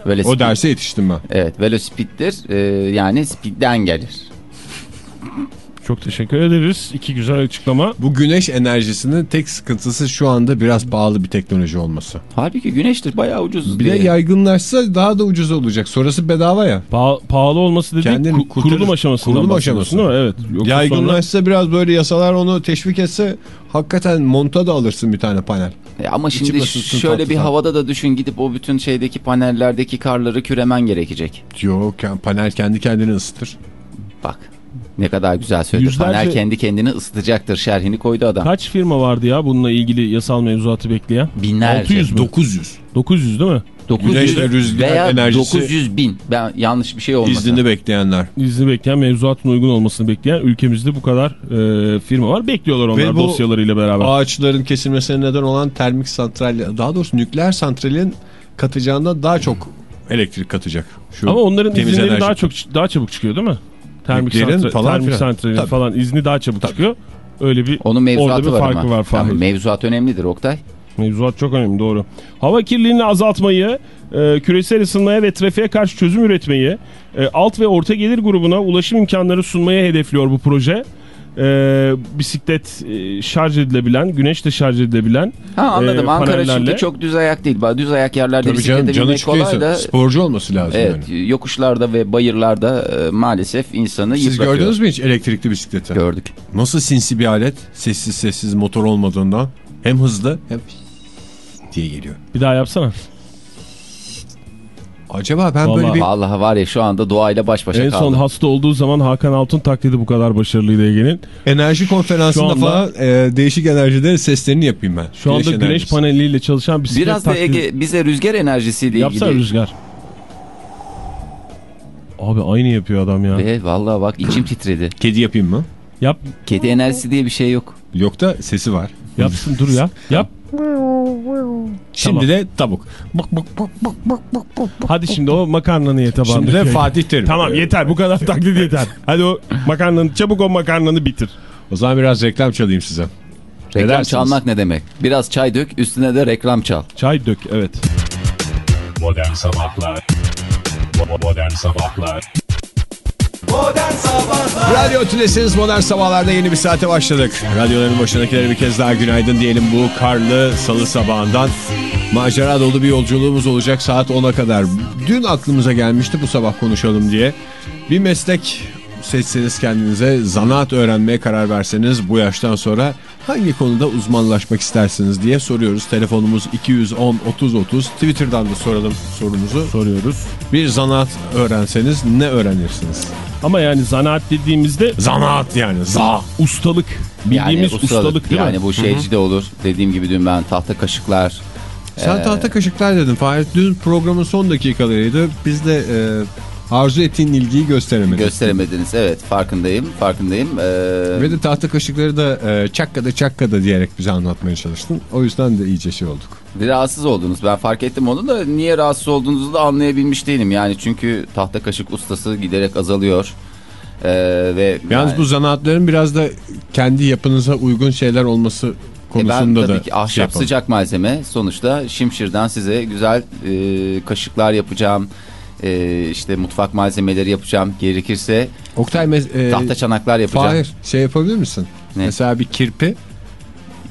Velosiped. O derse yetiştim ben. Evet velosipeddir. Ee, yani speed'den gelir. Çok teşekkür ederiz. İki güzel açıklama. Bu güneş enerjisinin tek sıkıntısı şu anda biraz pahalı bir teknoloji olması. Halbuki güneştir bayağı ucuz. Bir de diye. yaygınlaşsa daha da ucuz olacak. Sonrası bedava ya. Pa- pahalı olması dediğin Kendini ku- kurtarır. kurulum aşamasından Kurulum aşaması. değil mi? Evet. Yoksa Yaygınlaşsa biraz böyle yasalar onu teşvik etse hakikaten monta da alırsın bir tane panel. E ama İçi şimdi şöyle bir tatlıdan. havada da düşün gidip o bütün şeydeki panellerdeki karları küremen gerekecek. Yok panel kendi kendini ısıtır. Bak ne kadar güzel söyledi. Yüzlerce- Panel kendi kendini ısıtacaktır şerhini koydu adam. Kaç firma vardı ya bununla ilgili yasal mevzuatı bekleyen? Binlerce. 600 mü? 900. 900 değil mi? 900 Güneş ve rüzgar veya enerjisi 900 bin. Ben yanlış bir şey olmasın. İznini bekleyenler. İzni bekleyen, mevzuatın uygun olmasını bekleyen ülkemizde bu kadar e, firma var. Bekliyorlar onlar Ve bu dosyalarıyla beraber. Ağaçların kesilmesine neden olan termik santral, daha doğrusu nükleer santralin katacağından daha çok elektrik katacak. Şu Ama onların izinleri enerji. daha çok daha çabuk çıkıyor değil mi? Termik, Yüklerin santra- falan termik santralin Tabii. falan izni daha çabuk çıkıyor. Öyle bir Onun orada mevzuatı bir var farkı ama. var Fahir. Tamam, mevzuat önemlidir Oktay. Mevzuat çok önemli doğru. Hava kirliliğini azaltmayı, e, küresel ısınmaya ve trafiğe karşı çözüm üretmeyi, e, alt ve orta gelir grubuna ulaşım imkanları sunmaya hedefliyor bu proje. E, bisiklet e, şarj edilebilen, güneşle şarj edilebilen Ha anladım. e, Ankara panellerle. çünkü çok düz ayak değil. Düz ayak yerlerde Tabii canım bisiklete canı binmek kolay da. sporcu olması lazım Evet, yani. yokuşlarda ve bayırlarda e, maalesef insanı Siz yıpratıyor. gördünüz mü hiç elektrikli bisikleti? Gördük. Nasıl sinsi bir alet? Sessiz sessiz motor olmadığından. Hem hızlı hem diye geliyor. Bir daha yapsana. Acaba ben Vallahi böyle bir... Vallahi var ya şu anda doğayla baş başa en kaldım. son hasta olduğu zaman Hakan Altun taklidi bu kadar başarılıydı Ege'nin. Enerji konferansında Şu anda- falan e, değişik enerjilerin seslerini yapayım ben. Şu anda güneş enerjisi. paneliyle çalışan bisiklet Biraz da taklidi. Ege bize rüzgar enerjisiyle Yapsana ilgili. rüzgar. Abi aynı yapıyor adam ya. Ve vallahi bak içim titredi. Kedi yapayım mı? Yap. Kedi enerjisi diye bir şey yok. Yok da sesi var. Yapsın dur ya. Yap. Şimdi Tamam. de tavuk. Hadi şimdi o makarnanı ye tabağında. Şimdi de Fatih Terim. Tamam yeter bu kadar taklit yeter. Hadi o makarnanı çabuk o makarnanı bitir. O zaman biraz reklam çalayım size. Reklam dersiniz? çalmak ne demek? Biraz çay dök üstüne de reklam çal. Çay dök evet. Modern Sabahlar Bo- Radyo Tülesi'niz Modern Sabahlar'da yeni bir saate başladık. Radyoların başındakilere bir kez daha günaydın diyelim bu karlı salı sabahından. Macera dolu bir yolculuğumuz olacak saat 10'a kadar. Dün aklımıza gelmişti bu sabah konuşalım diye. Bir meslek seçseniz kendinize zanaat öğrenmeye karar verseniz bu yaştan sonra hangi konuda uzmanlaşmak istersiniz diye soruyoruz. Telefonumuz 210 30 30 Twitter'dan da soralım sorumuzu. Soruyoruz. Bir zanaat öğrenseniz ne öğrenirsiniz? Ama yani zanaat dediğimizde Zanaat yani za. ustalık. Bildiğimiz yani ustalık, değil yani mi? bu şeyci de olur. Dediğim gibi dün ben tahta kaşıklar. Sen tahta kaşıklar dedin Fahir. Dün programın son dakikalarıydı. Biz de e, arzu ettiğin ilgiyi gösteremedik. Gösteremediniz. Evet farkındayım. Farkındayım. Ee, Ve de tahta kaşıkları da e, çakkada çakkada diyerek bize anlatmaya çalıştın. O yüzden de iyice şey olduk. bir rahatsız oldunuz. Ben fark ettim onu da niye rahatsız olduğunuzu da anlayabilmiş değilim. Yani çünkü tahta kaşık ustası giderek azalıyor. Ee, ve Yalnız yani- bu zanaatların biraz da kendi yapınıza uygun şeyler olması E konusunda ben tabii da ki ahşap şey yapalım. sıcak malzeme sonuçta şimşirden size güzel e, kaşıklar yapacağım. E, işte mutfak malzemeleri yapacağım. Gerekirse Oktay e, tahta çanaklar yapacağım. Fahir şey yapabilir misin? Ne? Mesela bir kirpi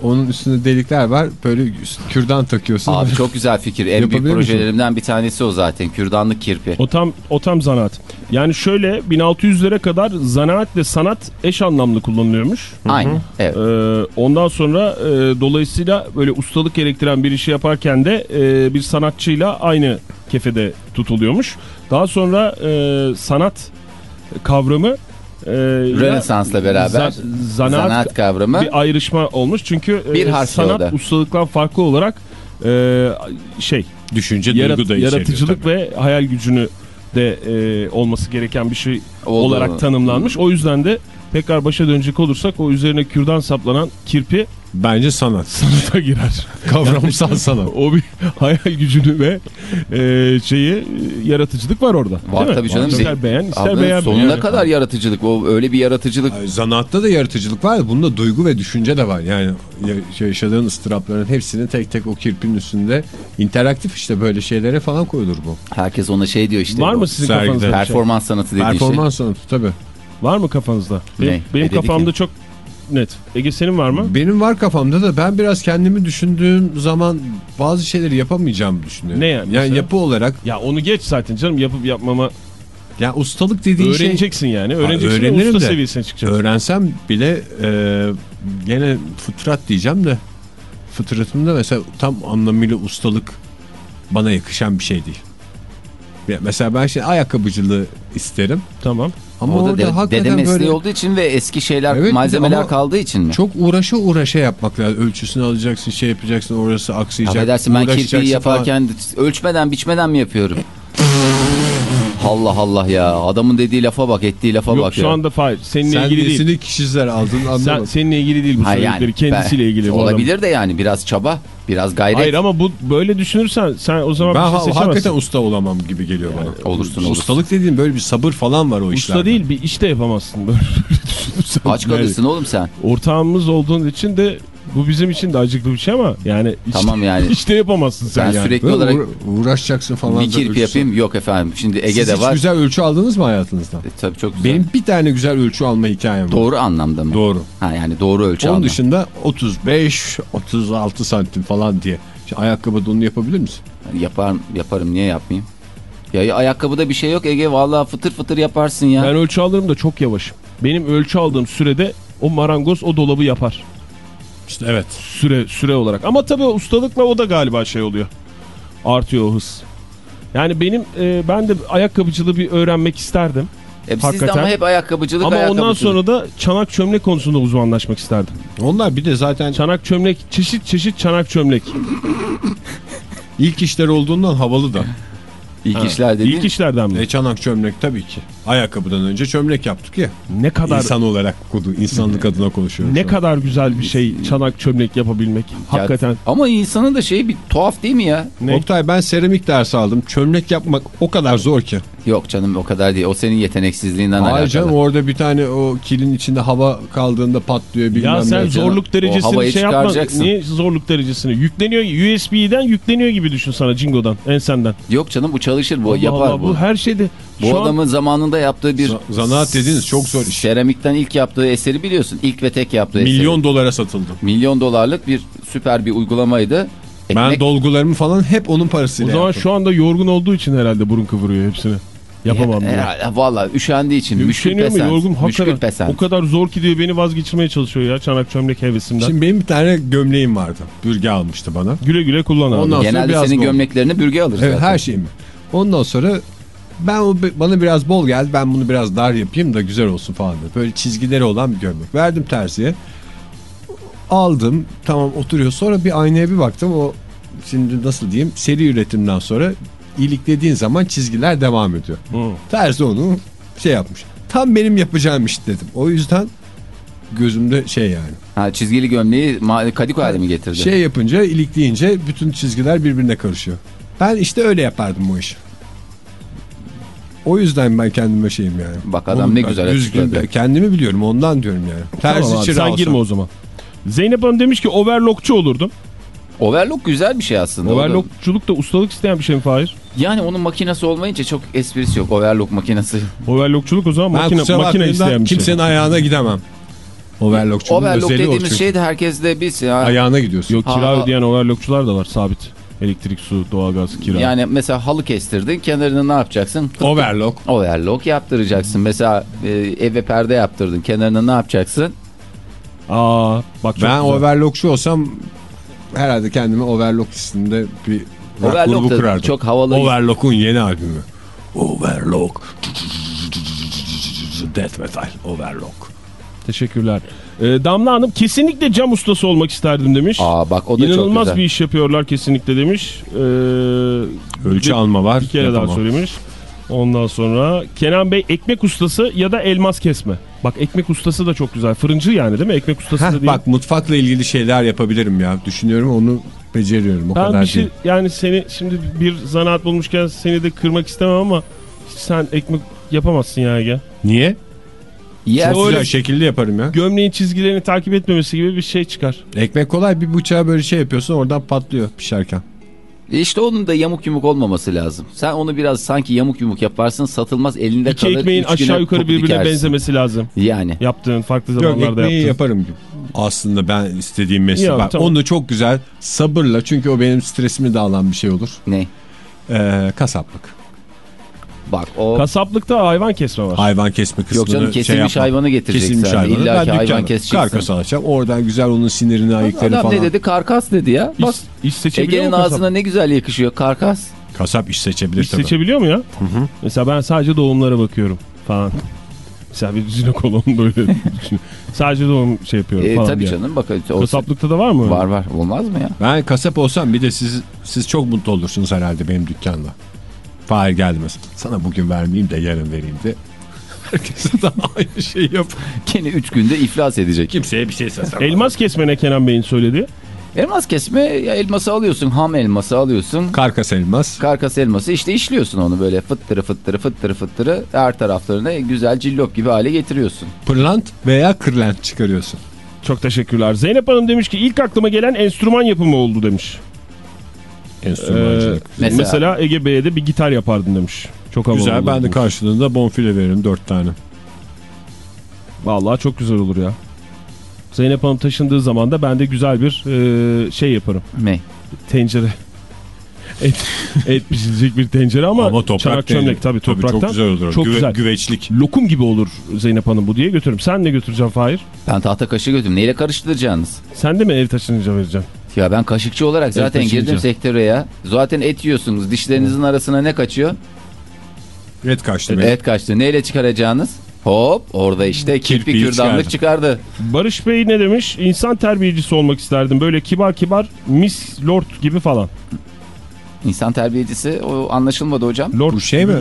onun üstünde delikler var. Böyle kürdan takıyorsun. Abi çok güzel fikir. En büyük misin? projelerimden bir tanesi o zaten. Kürdanlık kirpi. O tam, o tam zanaat. Yani şöyle 1600'lere kadar zanaatle sanat eş anlamlı kullanılıyormuş. Aynı. Evet. Ee, ondan sonra e, dolayısıyla böyle ustalık gerektiren bir işi yaparken de e, bir sanatçıyla aynı kefede tutuluyormuş. Daha sonra e, sanat kavramı e, Rönesans'la beraber za- zanaat, Zanaat kavramı. bir ayrışma olmuş. Çünkü e, Bir harf sanat orada. ustalıktan farklı olarak e, şey Düşünce yarat- duygu da yaratıcılık tabii. ve hayal gücünü de e, olması gereken bir şey Oldu. olarak tanımlanmış. O yüzden de tekrar başa dönecek olursak o üzerine kürdan saplanan kirpi Bence sanat. sanata girer. Kavramsal sanat. o bir hayal gücünü ve e, şeyi yaratıcılık var orada. Var tabii canım. İster beğen ister Ablanın beğenme. sonuna Yani. kadar yaratıcılık. O öyle bir yaratıcılık. Ay, Zanaatta da yaratıcılık var. Bunda duygu ve düşünce de var. Yani ya- yaşadığın ıstırapların hepsini tek tek o kirpinin üstünde interaktif işte böyle şeylere falan koyulur bu. Herkes ona şey diyor işte. Var mı sizin kafanızda? şey? Performans sanatı dediği şey. Performans sanatı tabii. Var mı kafanızda? Ne? Benim, benim kafamda ki? çok net. Ege senin var mı? Benim var kafamda da ben biraz kendimi düşündüğüm zaman bazı şeyleri yapamayacağımı düşünüyorum. Ne yani Yani mesela? yapı olarak Ya onu geç zaten canım yapıp yapmama yani ustalık dediğin şey öğreneceksin yani. Öğreneceksin öğrenirim usta de. seviyesine çıkacaksın. öğrensem bile e, gene fıtrat diyeceğim de fıtratımda mesela tam anlamıyla ustalık bana yakışan bir şey değil. Ya mesela ben şimdi ayakkabıcılığı isterim Tamam. Ama o da orada de- dede mesleği böyle olduğu için ve eski şeyler, Evet, malzemeler kaldığı için mi? çok uğraşa uğraşa yapmak lazım. Ölçüsünü alacaksın, şey yapacaksın, orası aksayacak. Affedersin ben kirpiyi uğraşacaksın falan. yaparken ölçmeden biçmeden mi yapıyorum? Allah Allah ya. Adamın dediği lafa bak, ettiği lafa Yok bak şu ya. anda Fahir seninle Sen ilgili değil. nesini kişisel aldın Sen, anlamadım. seninle ilgili değil bu Hayır söyledikleri. yani, Kendisiyle ben- ilgili bu adam. Olabilir de yani biraz çaba, biraz gayret. Hayır ama bu böyle düşünürsen sen o zaman Ben bir şey ha- seçemezsin. hakikaten usta olamam gibi geliyor bana. Olursun, olursun. Ustalık dediğin böyle bir sabır falan var o işlerde. Usta değil bir işte yapamazsın böyle. Aç Yani kalırsın oğlum sen. Ortağımız olduğun için de bu bizim için de acıklı bir şey ama yani işte, Tamam yani. işte yapamazsın sen Ben yani. sürekli Böyle olarak uğra- uğraşacaksın falan. bir kirpi yapayım. Yok efendim. Şimdi Siz Ege'de hiç var. güzel ölçü aldınız mı hayatınızda? E, tabii çok güzel. Benim bir tane güzel ölçü alma hikayem var. Doğru anlamda mı? Doğru. Ha yani doğru ölçü Onun alma. dışında 35 36 santim falan diye. Şimdi ayakkabı donunu yapabilir misin? Yapar, yaparım niye yapmayayım? Ya, ya ayakkabıda bir şey yok Ege. Vallahi fıtır fıtır yaparsın ya. Ben ölçü alırım da çok yavaşım. Benim ölçü aldığım sürede o marangoz o dolabı yapar. İşte evet. Süre süre olarak. Ama tabii ustalıkla o da galiba şey oluyor. Artıyor o hız. Yani benim e, ben de ayakkabıcılığı bir öğrenmek isterdim. Sizde hakikaten. ama hep ayakkabıcılık Ama ondan ayakkabıcılık. sonra da çanak çömlek konusunda uzmanlaşmak isterdim. Onlar bir de zaten Çanak çömlek çeşit çeşit çanak çömlek. ilk işler olduğundan havalı da. İlk işler dediğin. İlk işlerden mi? E çanak çömlek tabii ki. Ayakkabıdan önce çömlek yaptık ya. Ne kadar İnsan olarak kodu, insanlık adına konuşuyorum. ne kadar güzel bir şey çanak çömlek yapabilmek. Ya, Hakikaten. Ama insanın da şeyi bir tuhaf değil mi ya? Ne? Oktay ben seramik dersi aldım. Çömlek yapmak o kadar zor ki. Yok canım o kadar değil. O senin yeteneksizliğinden Hayır alakalı. canım orada bir tane o kilin içinde hava kaldığında patlıyor bilmem Ya sen ne. zorluk derecesini havayı şey yapma. Niye zorluk derecesini? Yükleniyor USB'den yükleniyor gibi düşün sana Jingo'dan ensenden. Yok canım bu çalışır bu Allah yapar Allah, bu. bu her şeyde. Bu Şu an- adamın zamanında yaptığı bir Za- zanaat dediğiniz çok zor iş. Seramikten ilk yaptığı eseri biliyorsun. İlk ve tek yaptığı eseri. Milyon dolara satıldı. Milyon dolarlık bir süper bir uygulamaydı. Ben Ekmek- dolgularımı falan hep onun o parasıyla zaman yaptım. şu anda yorgun olduğu için herhalde burun kıvırıyor hepsini. Yapamam diye. Herhalde valla üşendiği için. Üşeniyor mu yorgun? Hakikaten o kadar zor ki diye beni vazgeçirmeye çalışıyor ya çanak çömlek hevesinden. Şimdi benim bir tane gömleğim vardı. Bürge almıştı bana. güle güle kullan abi. Ondan sonra Genelde senin gömleklerini bürge alır Evet zaten. her şeyimi. Ondan sonra ben o bana biraz bol geldi. Ben bunu biraz dar yapayım da güzel olsun falan dedi. Böyle çizgileri olan bir gömlek. Verdim terziye. Aldım. Tamam oturuyor. Sonra bir aynaya bir baktım. O şimdi nasıl diyeyim seri üretimden sonra iliklediğin zaman çizgiler devam ediyor. Hı. Terzi onu şey yapmış. Tam benim yapacağım iş dedim. O yüzden gözümde şey yani. Ha, çizgili gömleği ma- Kadıköy'de mi getirdi? Şey yapınca ilikleyince bütün çizgiler birbirine karışıyor. Ben işte öyle yapardım bu işi. O yüzden ben kendime şeyim yani. Bak adam ne güzel düzgün Kendimi biliyorum ondan diyorum yani. Terzi Tamam abi, sen olsam. girme o zaman. Zeynep Hanım demiş ki overlockçu olurdum. Overlock güzel bir şey aslında. Overlockçuluk da ustalık isteyen bir şey mi Fahir? Yani onun makinesi olmayınca çok esprisi yok. Overlock makinesi. Overlockçuluk o zaman Ben makine, makine isteyen bir kimsenin şey. ayağına gidemem. Overlockçunun Overlock özelliği o dediğimiz şey de herkeste biz ya. Ayağına gidiyorsun. Yok kira ha. ödeyen overlockçular da var sabit. Elektrik, su, doğalgaz, kira. Yani mesela halı kestirdin kenarını ne yapacaksın? Overlock. Overlock yaptıracaksın. Mesela e, eve perde yaptırdın kenarını ne yapacaksın? Aa bak Ben güzel. overlockçu olsam herhalde kendime overlock listinde bir Overlock grubu kurardım. çok havalı. Overlock'un yeni albümü. Overlock. Death metal. Overlock. Teşekkürler. Ee, Damla Hanım kesinlikle cam ustası olmak isterdim demiş. Aa bak o da çok İnanılmaz güzel. bir iş yapıyorlar kesinlikle demiş. Ee, Ölçü bir- alma var. Bir kere daha yapamam. söylemiş. Ondan sonra Kenan Bey ekmek ustası ya da elmas kesme. Bak ekmek ustası da çok güzel. Fırıncı yani değil mi? Ekmek ustası da Heh, değil. bak mutfakla ilgili şeyler yapabilirim ya. Düşünüyorum onu beceriyorum. O ben kadar bir şey değil. yani seni şimdi bir zanaat bulmuşken seni de kırmak istemem ama sen ekmek yapamazsın ya Ege. Niye? Yer- Çok güzel şekilde yaparım ya. Gömleğin çizgilerini takip etmemesi gibi bir şey çıkar. Ekmek kolay bir bıçağı böyle şey yapıyorsun oradan patlıyor pişerken. İşte onun da yamuk yumuk olmaması lazım. Sen onu biraz sanki yamuk yumuk yaparsın satılmaz elinde İki kalır. ekmeğin üç güne aşağı yukarı birbirine dikersin. benzemesi lazım. Yani. Yaptığın farklı Yok zamanlarda ekmeği yaptığın. yaparım gibi. Aslında ben istediğim mesleği Yok, tamam. Onu çok güzel sabırla çünkü o benim stresimi de alan bir şey olur. Ne? Ee, kasaplık. Bak o Kasaplıkta hayvan kesme var. Hayvan kesme kısmını Yok canım şey kesilmiş yapmam. hayvanı getireceksin. Kesilmiş hayvanı. İlla ki hayvan keseceksin. karkas alacağım. Oradan güzel onun sinirini, ayıklarını Adam falan. ne dedi? Karkas dedi ya. Bak İş, iş seçebiliyor Ege'nin ağzına ne güzel yakışıyor karkas. Kasap iş seçebilir İş tabii. seçebiliyor mu ya? Mesela ben sadece doğumlara bakıyorum falan. Mesela bir jinekoloğum böyle. Sadece doğum şey yapıyorum E, falan tabii diye. canım bak o- Kasaplıkta da var mı? var var olmaz mı ya? Ben kasap olsam bir de siz siz çok mutlu olursunuz herhalde benim dükkanda. Fahir geldi mesela. Sana bugün vermeyeyim de yarın vereyim de. Herkese de aynı şeyi yap. Gene 3 günde iflas edecek. Kimseye bir şey seslemez. Elmas kesmene Kenan Bey'in söyledi. Elmas kesme ya elması alıyorsun ham elması alıyorsun. Karkas elmas. Karkas elması işte işliyorsun onu böyle fıttırı fıttırı fıttırı fıttırı her taraflarına güzel cillop gibi hale getiriyorsun. Pırlant veya kırlent çıkarıyorsun. Çok teşekkürler. Zeynep Hanım demiş ki ilk aklıma gelen enstrüman yapımı oldu demiş. Ee, Enstrümancılık. Mesela- mesela... Ege Bey'e de bir gitar yapardın demiş. Çok havalı Güzel ben de demiş. karşılığında bonfile veririm dört tane. Vallahi çok güzel olur ya. Zeynep Hanım taşındığı zaman da ben de güzel bir e, şey yaparım. Ne? Tencere. Et, et pişirecek bir tencere ama, Ama toprak çanak çömlek tabii Tabii topraktan. çok güzel olur. Çok Güve- güzel. Güveçlik. Lokum gibi olur Zeynep Hanım bu diye götürürüm. Sen ne götüreceksin Fahir? Ben tahta kaşığı götürdüm. Neyle karıştıracaksınız? Sen de mi ev taşınınca vereceksin? Ya ben kaşıkçı olarak zaten girdim sektöre ya. Zaten et yiyorsunuz. Dişlerinizin arasına ne kaçıyor? Et kaçtı benim. Et kaçtı. Neyle çıkaracağınız? Hop orada işte kirpi Kirpiyi kürdanlık çıkardı. Barış Bey ne demiş? İnsan terbiyecisi olmak isterdim. Böyle kibar kibar Miss Lord gibi falan. İnsan terbiyecisi o anlaşılmadı hocam. Lord Bu şey mi?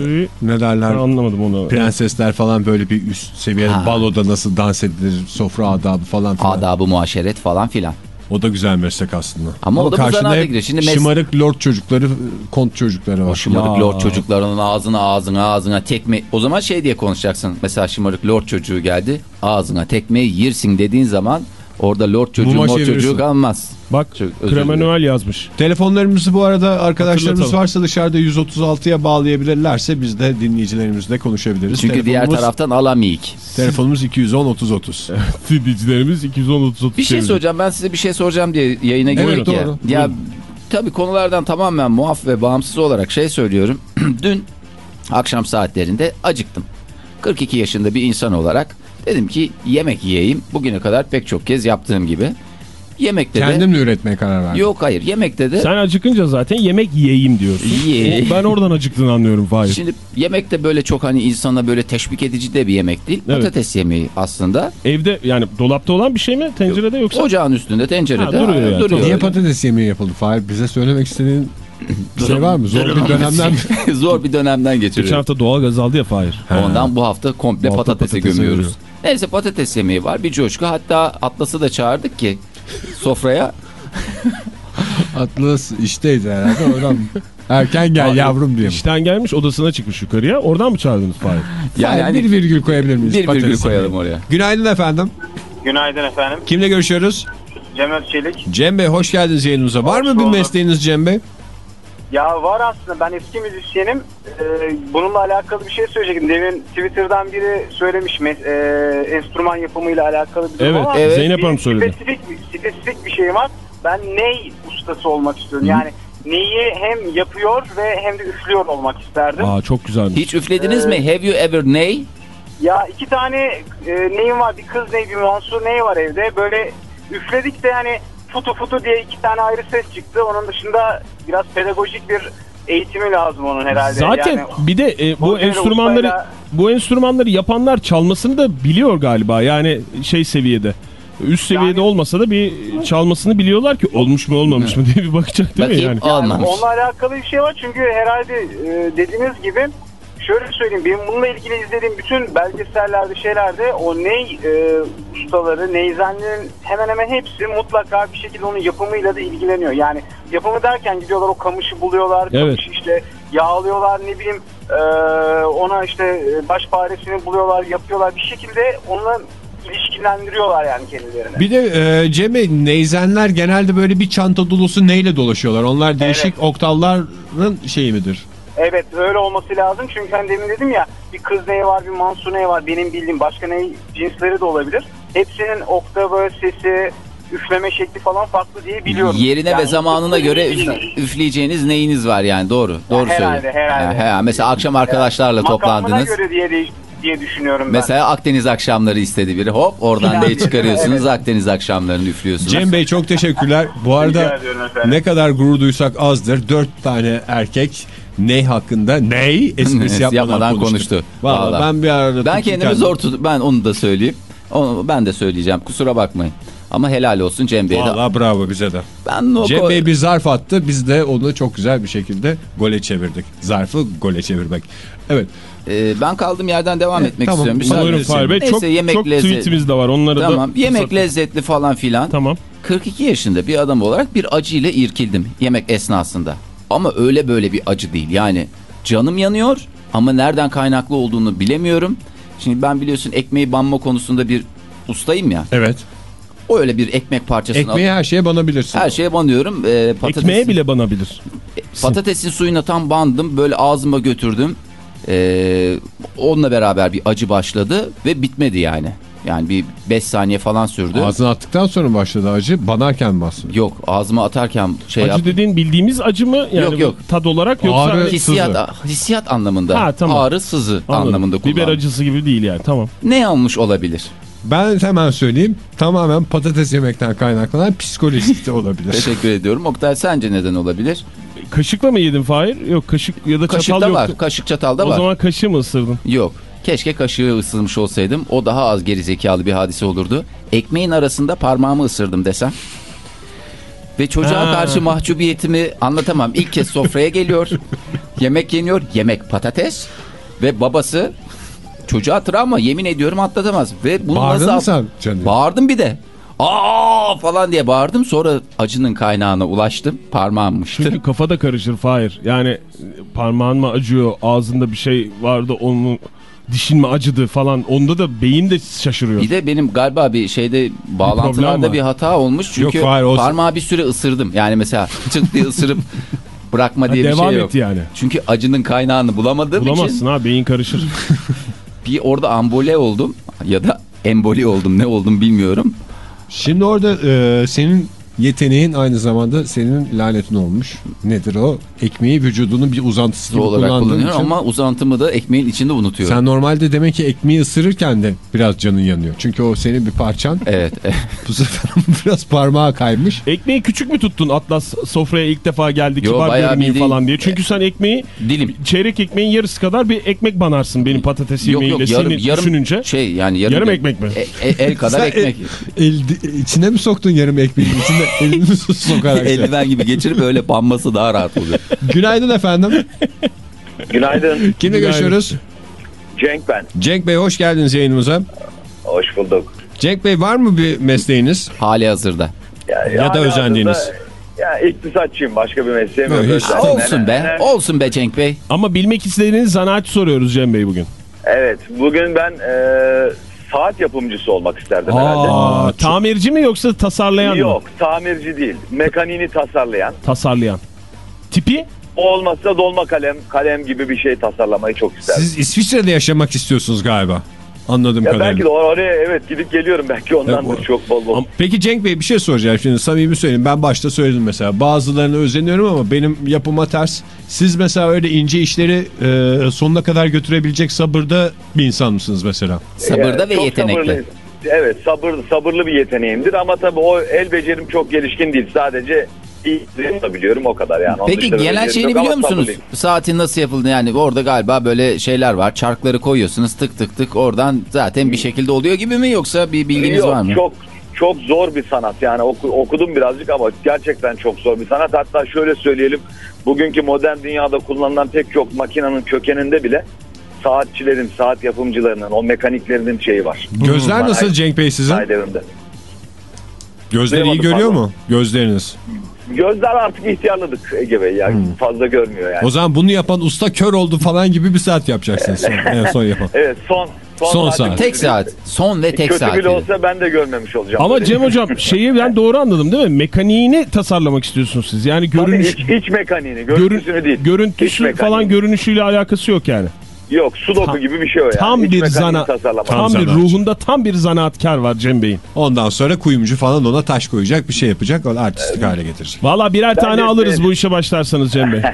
Ne Ben derler? anlamadım onu. Prensesler falan böyle bir üst seviyede Ha. baloda nasıl dans edilir, sofra adabı falan filan. Adabı muaşeret falan filan. O da güzel meslek aslında. Ama o da karşında hep giriyor. Şimdi mes- şımarık lord çocukları, kont çocukları O var. şımarık Ya. lord çocuklarının ağzına ağzına ağzına tekme. O zaman şey diye konuşacaksın. Mesela şımarık lord çocuğu geldi. Ağzına tekmeyi yersin dediğin zaman orada lord çocuğu Muma mor çocuğu kalmaz. Bak Kremanuel yazmış. Telefonlarımızı bu arada arkadaşlarımız Hatırlatalım. varsa dışarıda 136'ya bağlayabilirlerse biz de dinleyicilerimizle konuşabiliriz. Çünkü diğer taraftan alamayık. Telefonumuz 210 30 30. Dinleyicilerimiz 210 30 Bir şey soracağım ben size bir şey soracağım diye yayına girdik Evet, ya. doğru. Ya tabii konulardan tamamen muaf ve bağımsız olarak şey söylüyorum. Dün akşam saatlerinde acıktım. 42 yaşında bir insan olarak dedim ki yemek yiyeyim. Bugüne kadar pek çok kez yaptığım gibi. Yemekte de Kendimle üretmeye karar verdim. yok hayır yemekte de Sen acıkınca zaten yemek yiyeyim diyorsun. Ye. Ben oradan acıktığını anlıyorum Fahir. Şimdi yemekte böyle çok hani insana böyle teşvik edici de bir yemek değil. Evet. Patates yemeği aslında. Evde yani dolapta olan bir şey mi? Tencerede yoksa? Ocağın üstünde tencerede Ha, duruyor yani. duruyor. Niye patates yemeği yapıldı Fahir? Bize söylemek istediğin bir şey var mı? Zor bir dönemden Zor bir dönemden Geçen geçiriyor. hafta doğal gaz aldı ya Fahir. Ondan bu hafta komple Bu hafta patatesi patatesi gömüyoruz. veriyor. Neyse patates yemeği var bir coşku. Hatta Atlas'ı da çağırdık ki sofraya. Atlas işteydi herhalde. Oradan erken gel yavrum diye. İşten gelmiş odasına çıkmış yukarıya. Oradan mı çağırdınız Fahir? Yani Yani bir virgül koyabilir miyiz? bir virgül koyalım oraya. Günaydın efendim. Günaydın efendim. Kimle görüşüyoruz? Cem Özçelik. Cem Bey hoş geldiniz yayınımıza. Var Hoş mı bir mesleğiniz Cem Bey? Ya var aslında ben eski müzisyenim. Ee, bununla alakalı bir şey söyleyecektim. Demin Twitter'dan biri söylemiş mes- e, enstrüman yapımıyla alakalı bir durum Evet, ama evet. Zeynep Hanım söyledi. Spesifik, spesifik bir şey var. Ben ney ustası olmak istiyorum. Yani neyi hem yapıyor ve hem de üflüyor olmak isterdim. Aa çok güzelmiş. Hiç üflediniz Ee, mi? Have you ever ney? Ya iki tane e, neyim var? Bir kız ney, bir Mansur ney var evde. Böyle üfledik de yani futu futu diye iki tane ayrı ses çıktı. Onun dışında biraz pedagojik bir eğitimi lazım onun herhalde. Zaten Yani, bir de e, bu enstrümanları ustayla- bu enstrümanları yapanlar çalmasını da biliyor galiba. Yani şey seviyede. Üst seviyede Yani- olmasa da bir çalmasını biliyorlar ki olmuş mu olmamış mı diye bir bakacak değil mi Bakayım yani? olmamış. onunla alakalı bir şey var çünkü herhalde e, dediğiniz gibi şöyle söyleyeyim benim bununla ilgili izlediğim bütün belgesellerde şeylerde o ney e, ustaları neyzenlerin hemen hemen hepsi mutlaka bir şekilde onun yapımıyla da ilgileniyor. Yani yapımı derken gidiyorlar o kamışı buluyorlar, Evet. kamışı işte yağlıyorlar ne bileyim e, ona işte e, baş paresini buluyorlar yapıyorlar bir şekilde onunla ilişkilendiriyorlar yani kendilerini. Bir de e, Cem Bey neyzenler genelde böyle bir çanta dolusu neyle dolaşıyorlar? Onlar değişik Evet. oktavların şeyi midir? Evet öyle olması lazım çünkü hani demin dedim ya bir kız neyi var bir mansur neyi var benim bildiğim başka ney cinsleri de olabilir. Hepsinin oktavı, sesi, üfleme şekli falan farklı diye biliyorum. Yerine Yani ve zamanına göre üf- üfleyeceğiniz neyiniz var yani doğru. Doğru herhalde, söylüyor. herhalde. Ha, he, mesela akşam arkadaşlarla Makamına toplandınız. göre diye diye düşünüyorum ben. Mesela Akdeniz akşamları istedi biri. Hop oradan neyi çıkarıyorsunuz? evet. Akdeniz akşamlarını üflüyorsunuz. Cem Bey çok teşekkürler. Bu arada ne kadar gurur duysak azdır. Dört tane erkek ney hakkında ney esprisi yapmadan, Yapmadan konuştu. konuştu. Vallahi Vallahi. ben bir arada Ben kendimi zor tut ben onu da söyleyeyim. Onu ben de söyleyeceğim. Kusura bakmayın. Ama helal olsun Cem Bey'e. Valla bravo bize de. Ben o Cem Bey bir zarf attı. Biz de onu çok güzel bir şekilde gole çevirdik. Zarfı gole çevirmek. Evet. Ee, ben kaldığım yerden devam etmek tamam. istiyorum. Buyurun. Fahir Bey. Neyse, Çok, yemek çok lezzeti- tweetimiz de var. Onları Tamam da... yemek lezzetli falan filan. Tamam. 42 yaşında bir adam olarak bir acı ile irkildim yemek esnasında. Ama öyle böyle bir acı değil. Yani canım yanıyor ama nereden kaynaklı olduğunu bilemiyorum. Şimdi ben biliyorsun ekmeği banma konusunda bir ustayım ya. Evet. O öyle bir ekmek parçasını Ekmeği her şeye banabilirsin. her şeye banıyorum. Ee, patatesin, Ekmeğe bile banabilir. Patatesin suyuna tam bandım. Böyle ağzıma götürdüm. Ee, onunla beraber bir acı başladı ve bitmedi yani. Yani bir 5 saniye falan sürdü. Ağzına attıktan sonra başladı acı. Banarken bastı. Yok ağzıma atarken şey acı yaptım. dediğin bildiğimiz acı mı? Yani Yok, yok. Tad olarak yoksa... Ağrı- Hissiyat, hissiyat anlamında. Ha, tamam. Ağrı sızı Anladım. anlamında Biber kullandım. acısı gibi değil yani tamam. Ne olmuş olabilir? Ben hemen söyleyeyim. Tamamen patates yemekten kaynaklanan psikolojik de olabilir. Teşekkür ediyorum. Oktay sence neden olabilir? Kaşıkla mı yedin Fahir? Yok kaşık ya da Kaşık çatal da yoktu. var. Kaşık çatal da O var. zaman kaşığı mı ısırdın? Yok. Keşke kaşığı ısırmış olsaydım. O daha az gerizekalı bir hadise olurdu. Ekmeğin arasında parmağımı ısırdım desem. Ve çocuğa Ha. karşı mahcubiyetimi anlatamam. İlk kez sofraya geliyor. yemek yeniyor. Yemek patates. Ve babası çocuğa travma yemin ediyorum atlatamaz. Ve bunu Bağırdın nasıl... sen canım? Bağırdım bir de. Aa falan diye bağırdım. Sonra acının kaynağına ulaştım. Parmağımmıştı. Çünkü kafa da karışır Fahir. Yani parmağın mı acıyor, ağzında bir şey vardı, onu dişin mi acıdı falan. Onda da beyin de şaşırıyor. Bir de benim galiba bir şeyde bağlantılarda var. bir hata olmuş. Çünkü Yok, hayır, o- parmağı bir süre ısırdım. Yani mesela çıt diye ısırıp bırakma Ha, diye bir devam şey yok. yani. Çünkü acının kaynağını bulamadığım Bulamazsın için ha beyin karışır. bir orada ambole oldum ya da emboli oldum ne oldum bilmiyorum. Şimdi orada e, senin yeteneğin aynı zamanda senin lanetin olmuş. Nedir o? Ekmeği vücudunun bir uzantısı gibi olarak kullandığın kullanıyorum için. ama uzantımı da ekmeğin içinde unutuyorum. Sen normalde demek ki ekmeği ısırırken de biraz canın yanıyor. Çünkü o senin bir parçan. Evet. Bu sefer biraz parmağa kaymış. Ekmeği küçük mü tuttun Atlas sofraya ilk defa geldi Yo, kibar görüneyim falan diye. Çünkü sen ekmeği Dilim. çeyrek ekmeğin yarısı kadar bir ekmek banarsın benim patates Yok yemeğiyle yok yarım, seni yarım düşününce. şey yani yarım, Yarım ekmek mi? E- e- el kadar Sen ekmek. El, içine mi soktun yarım ekmeği? İçine elini sokarak. Eldiven gibi geçirip öyle banması daha rahat oluyor. Günaydın efendim. Günaydın. Kimle görüşüyoruz? Cenk ben. Cenk Bey hoş geldiniz yayınımıza. Hoş bulduk. Cenk Bey var mı bir mesleğiniz? Hali hazırda. Ya da özendiğiniz. Ya iktisatçıyım. Başka bir mesleğim Yok, hiç- Olsun be. Olsun be Cenk Bey. Ama bilmek istediğiniz zanaat soruyoruz Cem Bey bugün. Evet. Bugün ben e, saat yapımcısı olmak isterdim herhalde. Aa, tamirci mi yoksa tasarlayan mı? Yok. Tamirci değil. Mekaniğini tasarlayan. Tasarlayan. Tipi? O olmazsa dolma kalem, kalem gibi bir şey tasarlamayı çok isterdim. Siz İsviçre'de yaşamak istiyorsunuz galiba. Anladığım ya kadarıyla. belki de oraya evet gidip geliyorum. Belki ondandır Evet, o- çok bol bol. Peki Cenk Bey bir şey soracağım şimdi samimi söyleyeyim. Ben başta söyledim mesela bazılarını özeniyorum ama benim yapıma ters. Siz mesela öyle ince işleri e, sonuna kadar götürebilecek sabırda bir insan mısınız mesela? Sabırda ve yetenekli. Evet sabır, sabırlı bir yeteneğimdir ama tabii o el becerim çok gelişkin değil. Sadece iyi yapabiliyorum o kadar yani. Peki genel şeyini biliyor musunuz? Saatin nasıl yapıldığını yani orada galiba böyle şeyler var. Çarkları koyuyorsunuz tık tık tık oradan zaten bir şekilde oluyor gibi mi yoksa bir bilginiz Yok, var mı? Çok çok zor bir sanat yani oku- okudum birazcık ama gerçekten çok zor bir sanat. Hatta şöyle söyleyelim bugünkü modern dünyada kullanılan pek çok makinenin kökeninde bile saatçilerin, saat yapımcılarının, o mekaniklerinin şeyi var. Gözler nasıl Cenk Bey sizin? Gözler iyi görüyor pardon. mu? Gözleriniz. Gözler artık ihtiyarladık Ege Bey ya. Fazla görmüyor yani. O zaman bunu yapan usta kör oldu falan gibi bir saat yapacaksınız. Son, en son yapan. Evet son son, Son saat. Tek saat. Son ve tek Kötü saat. bile olsa ben de görmemiş olacağım. Ama. Cem Hocam şeyi ben doğru anladım değil mi? Mekaniğini tasarlamak istiyorsunuz siz. Yani Tabii görünüş, iç, iç mekaniğini, görün, görüntüsünü değil. İç görüntüsü mekaniğini. falan görünüşüyle alakası yok yani. Yok sudoku Tam- gibi bir şey o yani. Tam bir zana tam, Tam bir ruhunda tam bir zanaatkar var Cem Bey'in. Ondan sonra kuyumcu falan ona taş koyacak bir şey yapacak. Onu artistik hale getirecek. Valla birer tane de- alırız bu işe başlarsanız Cem Bey.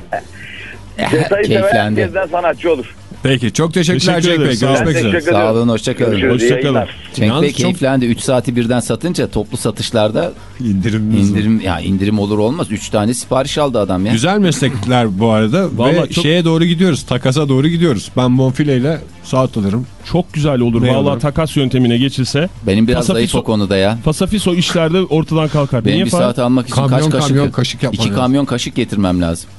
Detayı seven herkesten sanatçı olur. Peki çok teşekkürler Teşekkür Cenk Bey. Görüşmek üzere. Sağ olun hoşçakalın. Hoşçakalın. Cenk Bey çok- keyiflendi. 3 saati birden satınca toplu satışlarda İndirimimiz var. indirim ya indirim olur olmaz. 3 tane sipariş aldı adam ya. Güzel meslekler bu arada Vallahi ve çok- şeye doğru gidiyoruz. Takasa doğru gidiyoruz. Ben bonfileyle saat alırım. Çok güzel olur. Ne Vallahi olur? takas yöntemine geçilse. Benim biraz Pasafiso- zayıf o konuda ya. Fasafiso işlerde ortadan kalkar. Benim Niye bir falan? saat almak için Kamyon, kaç kaşık? kamyon kaşık yapman İki kamyon kaşık getirmem lazım.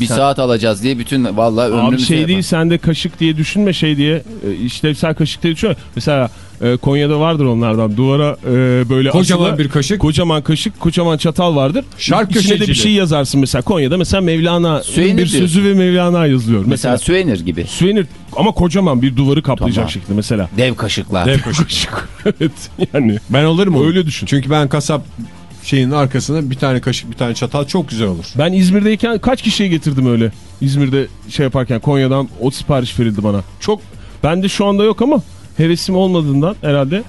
Bir saat alacağız diye bütün vallahi Abi ömrümüzü şey yapar. değil sen de kaşık diye düşünme şey diye e, işlevsel kaşık diye düşünme. Mesela e, Konya'da vardır onlardan duvara e, böyle Kocaman asılı- bir kaşık. kocaman kaşık kocaman çatal vardır. Şark İçine de bir şey yazarsın mesela Konya'da mesela Mevlana Süenir bir sözü ve Mevlana yazılıyor. Mesela Mesela, süvenir gibi. Süenir ama kocaman bir duvarı kaplayacak Tamam. şekilde mesela. Dev kaşıklar. Dev Kaşık. evet yani. Ben alırım onu. Öyle düşün. Çünkü ben kasap şeyin arkasına bir tane kaşık bir tane çatal çok güzel olur. Ben İzmir'deyken kaç kişiye getirdim öyle. İzmir'de şey yaparken Konya'dan o sipariş verildi bana. Çok bende şu anda yok ama hevesim olmadığından herhalde.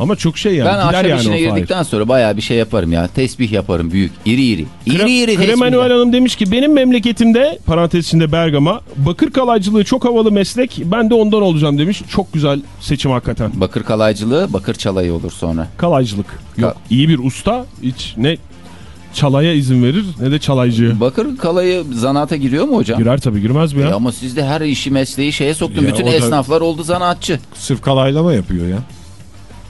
Ama çok şey yani. Ben ahşap yani işine girdikten sonra bayağı bir şey yaparım ya. Tesbih yaparım büyük. iri iri. İri Krem- iri Kremanuel tesbihler. Hanım demiş ki benim memleketimde parantez içinde Bergama bakır kalaycılığı çok havalı meslek ben de ondan olacağım demiş. Çok güzel seçim hakikaten. Bakır kalaycılığı bakır çalayı olur sonra. Kalaycılık. Yok iyi bir usta hiç ne çalaya izin verir ne de çalaycıya. Bakır kalayı zanaata giriyor mu hocam? Girer tabii girmez mi E ya? ama siz de her işi mesleği şeye soktun. Ya Bütün esnaflar oldu zanaatçı. Sırf kalaylama yapıyor ya.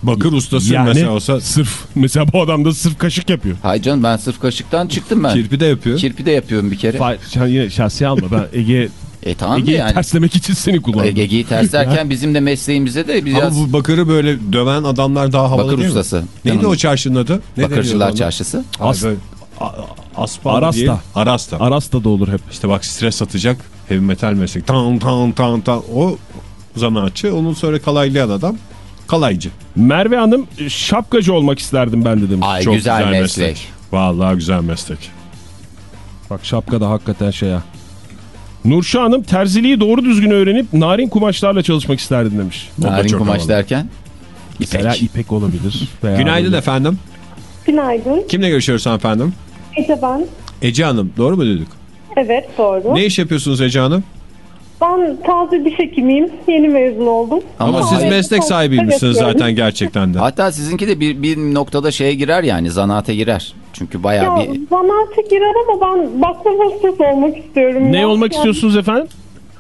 Bakır ustası Yani mesela olsa sırf mesela bu adam da sırf kaşık yapıyor. Hay canım ben sırf kaşıktan çıktım ben. kirpi de yapıyor. Kirpi de yapıyorum bir kere. Yine şahsi alma ben Ege E tamam Ege'yi yani. terslemek için seni kullandım. Ege'yi ters derken bizim de mesleğimizde de Ama biraz bu bakırı böyle döven adamlar daha havalı bakır değil mi? ustası. Neydi Canım, o çarşının adı? Ne Bakırcılar? Çarşısı. As As- Aspal Arasta. değil. Arasta. Arasta da olur hep. İşte bak stres satacak heavy metal meslek. Tan tan tan tan. O zanaatçı. Onun sonra kalaylayan adam kalaycı. Merve Hanım şapkacı olmak isterdim ben de demiş. Ay Çok güzel, güzel meslek. meslek. Vallahi güzel meslek. Bak şapka da hakikaten şey ya. Nurşah Hanım terziliği doğru düzgün öğrenip narin kumaşlarla çalışmak isterdim demiş. O da Narin çok kumaş havalı. derken ipek. Mesela ipek olabilir. veya Günaydın böyle- efendim. Günaydın. Kimle görüşüyoruz efendim? Ece ben. Ece Hanım. Doğru mu dedik? Evet doğru. Ne iş yapıyorsunuz Ece Hanım? Ben taze diş hekimiyim. Yeni mezun oldum. Ama, Ama siz hayır, meslek sahibiymişsiniz zaten gerçekten de. Hatta sizinki de bir, bir noktada şeye girer yani zanaate girer. Çünkü bayağı Ya bir zanaate girer ama ben baklava ustası olmak istiyorum. Ne ya. olmak Yani istiyorsunuz efendim?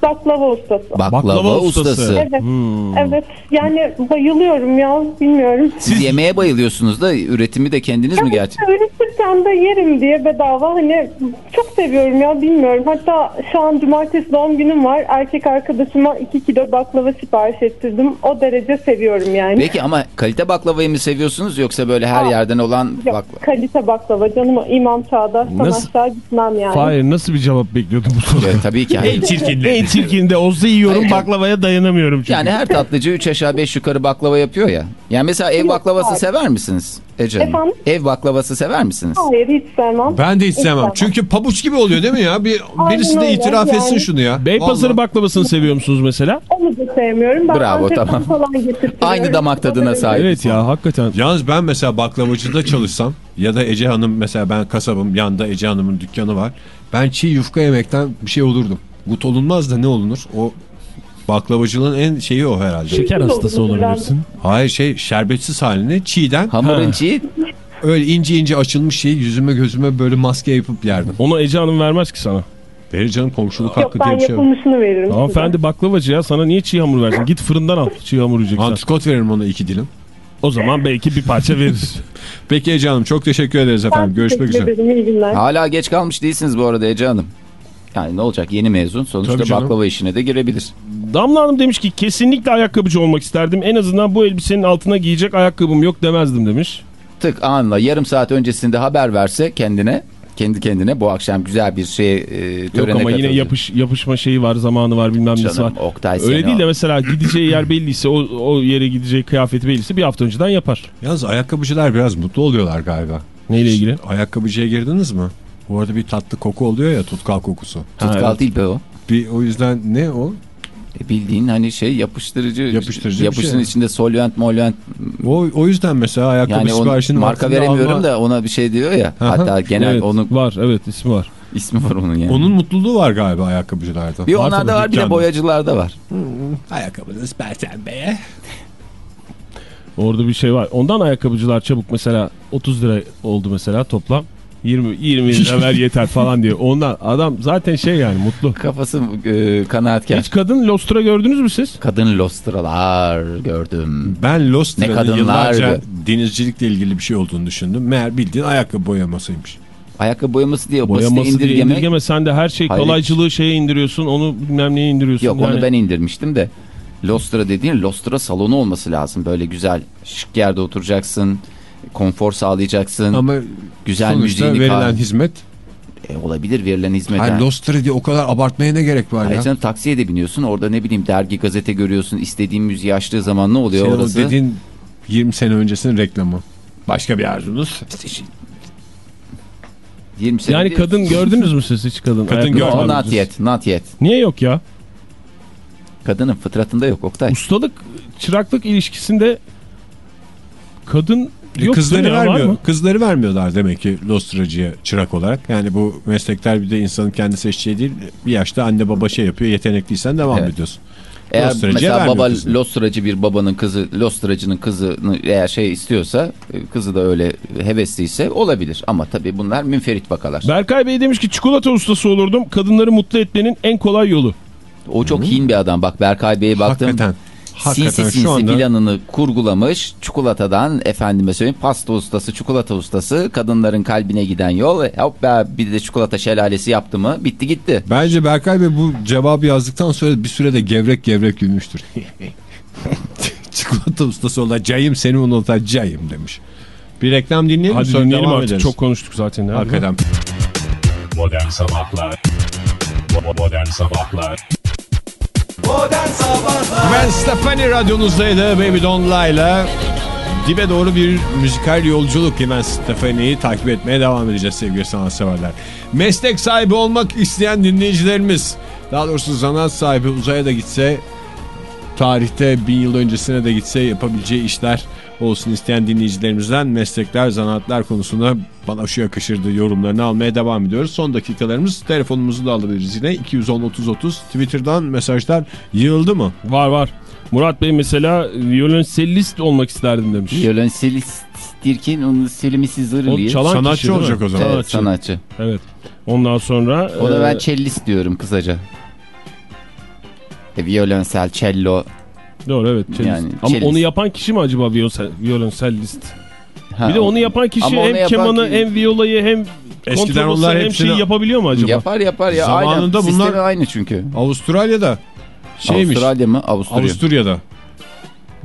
Baklava ustası. baklava, Baklava ustası. ustası. Evet. Hmm. Evet. Yani bayılıyorum ya. Bilmiyorum. Siz yemeğe bayılıyorsunuz da üretimi de kendiniz mi gerçekten? Üretirken de yerim diye bedava hani çok seviyorum ya bilmiyorum. Hatta şu an cumartesi doğum günüm var. Erkek arkadaşıma 2 kilo baklava sipariş ettirdim. O derece seviyorum yani. Peki ama kalite baklavayı mı seviyorsunuz yoksa böyle her Aa, yerden olan Yok, baklava? kalite baklava canım İmam Çağdaş'tan Nasıl? aşağı gitmem yani. Hayır nasıl bir cevap bekliyordum bu soruda? Evet, tabii ki. hayır. En çirkinde olsa yiyorum Hayır. baklavaya dayanamıyorum çünkü. Yani her tatlıcı 3 aşağı 5 yukarı baklava yapıyor ya. Yani mesela ev baklavası hayır. sever misiniz Ece Hanım? Efendim? Ev baklavası sever misiniz? Hayır hiç sevmem. Ben de hiç sevmem. sevmem. Çünkü pabuç gibi oluyor değil mi ya? Bir, Aynen birisi de itiraf etsin Yani- şunu ya. Beypazarı baklavasını seviyor musunuz mesela? Onu da sevmiyorum. Ben Bravo, tamam. Aynı damak tadına sahip. Evet ya hakikaten. Yalnız ben mesela baklavacıda çalışsam ya da Ece Hanım mesela ben kasabım yanında Ece Hanım'ın dükkanı var. Ben çiğ yufka yemekten bir şey olurdum. Gut olunmaz da ne olunur? O baklavacılığın en şeyi o herhalde. Şeker hastası olabilirsin. Hayır şey şerbetsiz halini çiğden Hamurun Ha. çiğ. öyle ince ince açılmış şeyi yüzüme gözüme böyle maske yapıp yerdim. Onu Ece Hanım vermez ki sana. Verir canım komşuluk Yok hakkı diye bir şey var. yapılmışını veririm. Hanımefendi baklavacı ya sana niye çiğ hamur versin? Git fırından al çiğ hamur yiyeceksen. Antrikot veririm ona iki dilim. O zaman belki bir parça verir. Peki Ece Hanım çok teşekkür ederiz efendim. Ben Görüşmek üzere. ederim. Hala geç kalmış değilsiniz bu arada Ece Hanım. Yani ne olacak yeni mezun sonuçta canım. baklava işine de girebilir. Damla Hanım demiş ki kesinlikle ayakkabıcı olmak isterdim. En azından bu elbisenin altına giyecek ayakkabım yok demezdim demiş. Tık anla yarım saat öncesinde haber verse kendine kendi kendine bu akşam güzel bir şey e, Yok törene ama yine yapış, yapışma şeyi var zamanı var bilmem nesi var. Canım Oktay Öyle değil o. de mesela gideceği yer belliyse o, o yere gideceği kıyafeti belliyse bir hafta önceden yapar. Yalnız ayakkabıcılar biraz mutlu oluyorlar galiba. Neyle ilgili? Ayakkabıcıya girdiniz mi? Bu arada bir tatlı koku oluyor ya tutkal kokusu. Tutkal Ha, evet. değil be o. Bir o yüzden ne o? E, bildiğin hani şey yapıştırıcı. Yapıştırıcı Yapışın şey. içinde solvent molvent. O, o yüzden mesela ayakkabı Yani siparişini marka veremiyorum alma- da ona bir şey diyor ya. Aha. Hatta genel evet, onu var evet ismi var. İsmi var onun yani. Onun mutluluğu var galiba ayakkabıcılarda. bir onlarda tabii var bir de boyacılarda var. Ayakkabınız Perşembe'ye. Orada bir şey var. Ondan ayakkabıcılar çabuk mesela 30 lira oldu mesela toplam. 20 20 lira ver yeter falan diye. Ondan adam zaten şey yani mutlu. Kafası e, kanaatkar. Hiç kadın lostra gördünüz mü siz? Kadın lostralar gördüm. Ben Ne Lostra'nın kadınlar yıllarca denizcilikle ilgili bir şey olduğunu düşündüm. Meğer bildiğin ayakkabı boyamasıymış. Ayakkabı boyaması diye basite Boyaması diye indirgeme. indirgeme sen de her şey Hayır. kolaycılığı şeye indiriyorsun onu bilmem neye indiriyorsun. Yok yani. onu ben indirmiştim de. Lostra dediğin Lostra salonu olması lazım. Böyle güzel şık yerde oturacaksın. Konfor sağlayacaksın. Ama güzel sonuçta müziğini verilen kal- hizmet. E, olabilir verilen hizmet. Hayır ha. Lostra diye o kadar abartmaya ne gerek var Hayır ya? canım taksiye de biniyorsun. Orada ne bileyim dergi gazete görüyorsun. istediğin müziği açtığı zaman ne oluyor Senin orası? dediğin 20 sene öncesinin reklamı. Başka bir arzunuz? 20 sene Yani kadın gördünüz mü siz hiç kadın? Kadın ayakkabı gör- No, not yet, not yet. Niye yok ya? Kadının fıtratında yok Oktay. Ustalık çıraklık ilişkisinde kadın yok kızları vermiyor. Kızları vermiyorlar demek ki Lostracıya çırak olarak. Yani bu meslekler bir de insanın kendi seçeceği değil. Bir yaşta anne baba şey yapıyor. Yetenekliysen devam Evet. ediyorsun. Eğer mesela baba kızını. lostracı bir babanın kızı lostracının kızını eğer şey istiyorsa e, kızı da öyle hevesliyse olabilir. Ama tabii bunlar münferit vakalar. Berkay Bey demiş ki çikolata ustası olurdum. Kadınları mutlu etmenin en kolay yolu. O çok hin bir adam. Bak Berkay Bey'e baktım. Hakikaten. Hakikaten Sinsi sinsi anda planını kurgulamış. Çikolatadan efendime söyleyeyim pasta ustası, çikolata ustası. Kadınların kalbine giden yol. Hop be bir de çikolata şelalesi yaptı mı bitti gitti. Bence Berkay Bey bu cevabı yazdıktan sonra bir sürede gevrek gevrek gülmüştür. Çikolata ustası olacağım seni unutacağım demiş. Bir reklam dinleyelim Hadi sonra dinleyelim artık. ederiz. Çok konuştuk zaten. Hakikaten. Modern Sabahlar Bo- Modern Sabahlar Ben Stefani radyonuzdaydı Baby Don't Lie'la. Dibe doğru bir müzikal yolculuk Ben Stefani'yi takip etmeye devam edeceğiz sevgili sanatseverler. Meslek sahibi olmak isteyen dinleyicilerimiz, daha doğrusu zanaat sahibi uzaya da gitse, tarihte bin yıl öncesine de gitse yapabileceği işler olsun isteyen dinleyicilerimizden meslekler, zanaatlar konusunda bana şu yakışırdı yorumlarını almaya devam ediyoruz. Son dakikalarımız telefonumuzu da alabiliriz yine 210-30-30 Twitter'dan mesajlar yığıldı mı? Var var. Murat Bey mesela violonsellist olmak isterdim demiş. Violonselist dirkin onu selimisi O zırılıyor. çalan Sanatçı kişi olacak o zaman. Evet, Sanatçı. sanatçı. Evet. Ondan sonra O da e, ben cellist diyorum kısaca. E, violonsel, cello. Doğru evet. cellist. Yani Ama cellist. onu yapan kişi mi acaba violonsel, violonsellist? Ha, bir de onu yapan kişi hem yapan kemanı ki- hem violayı hem Eskiden onlar hem hepsini- şeyi yapabiliyor mu acaba? Yapar yapar ya. Zamanında aynı. bunlar- Sistemi aynı çünkü. Avustralya'da şeymiş Avustralya mı? Avusturya. Avusturya'da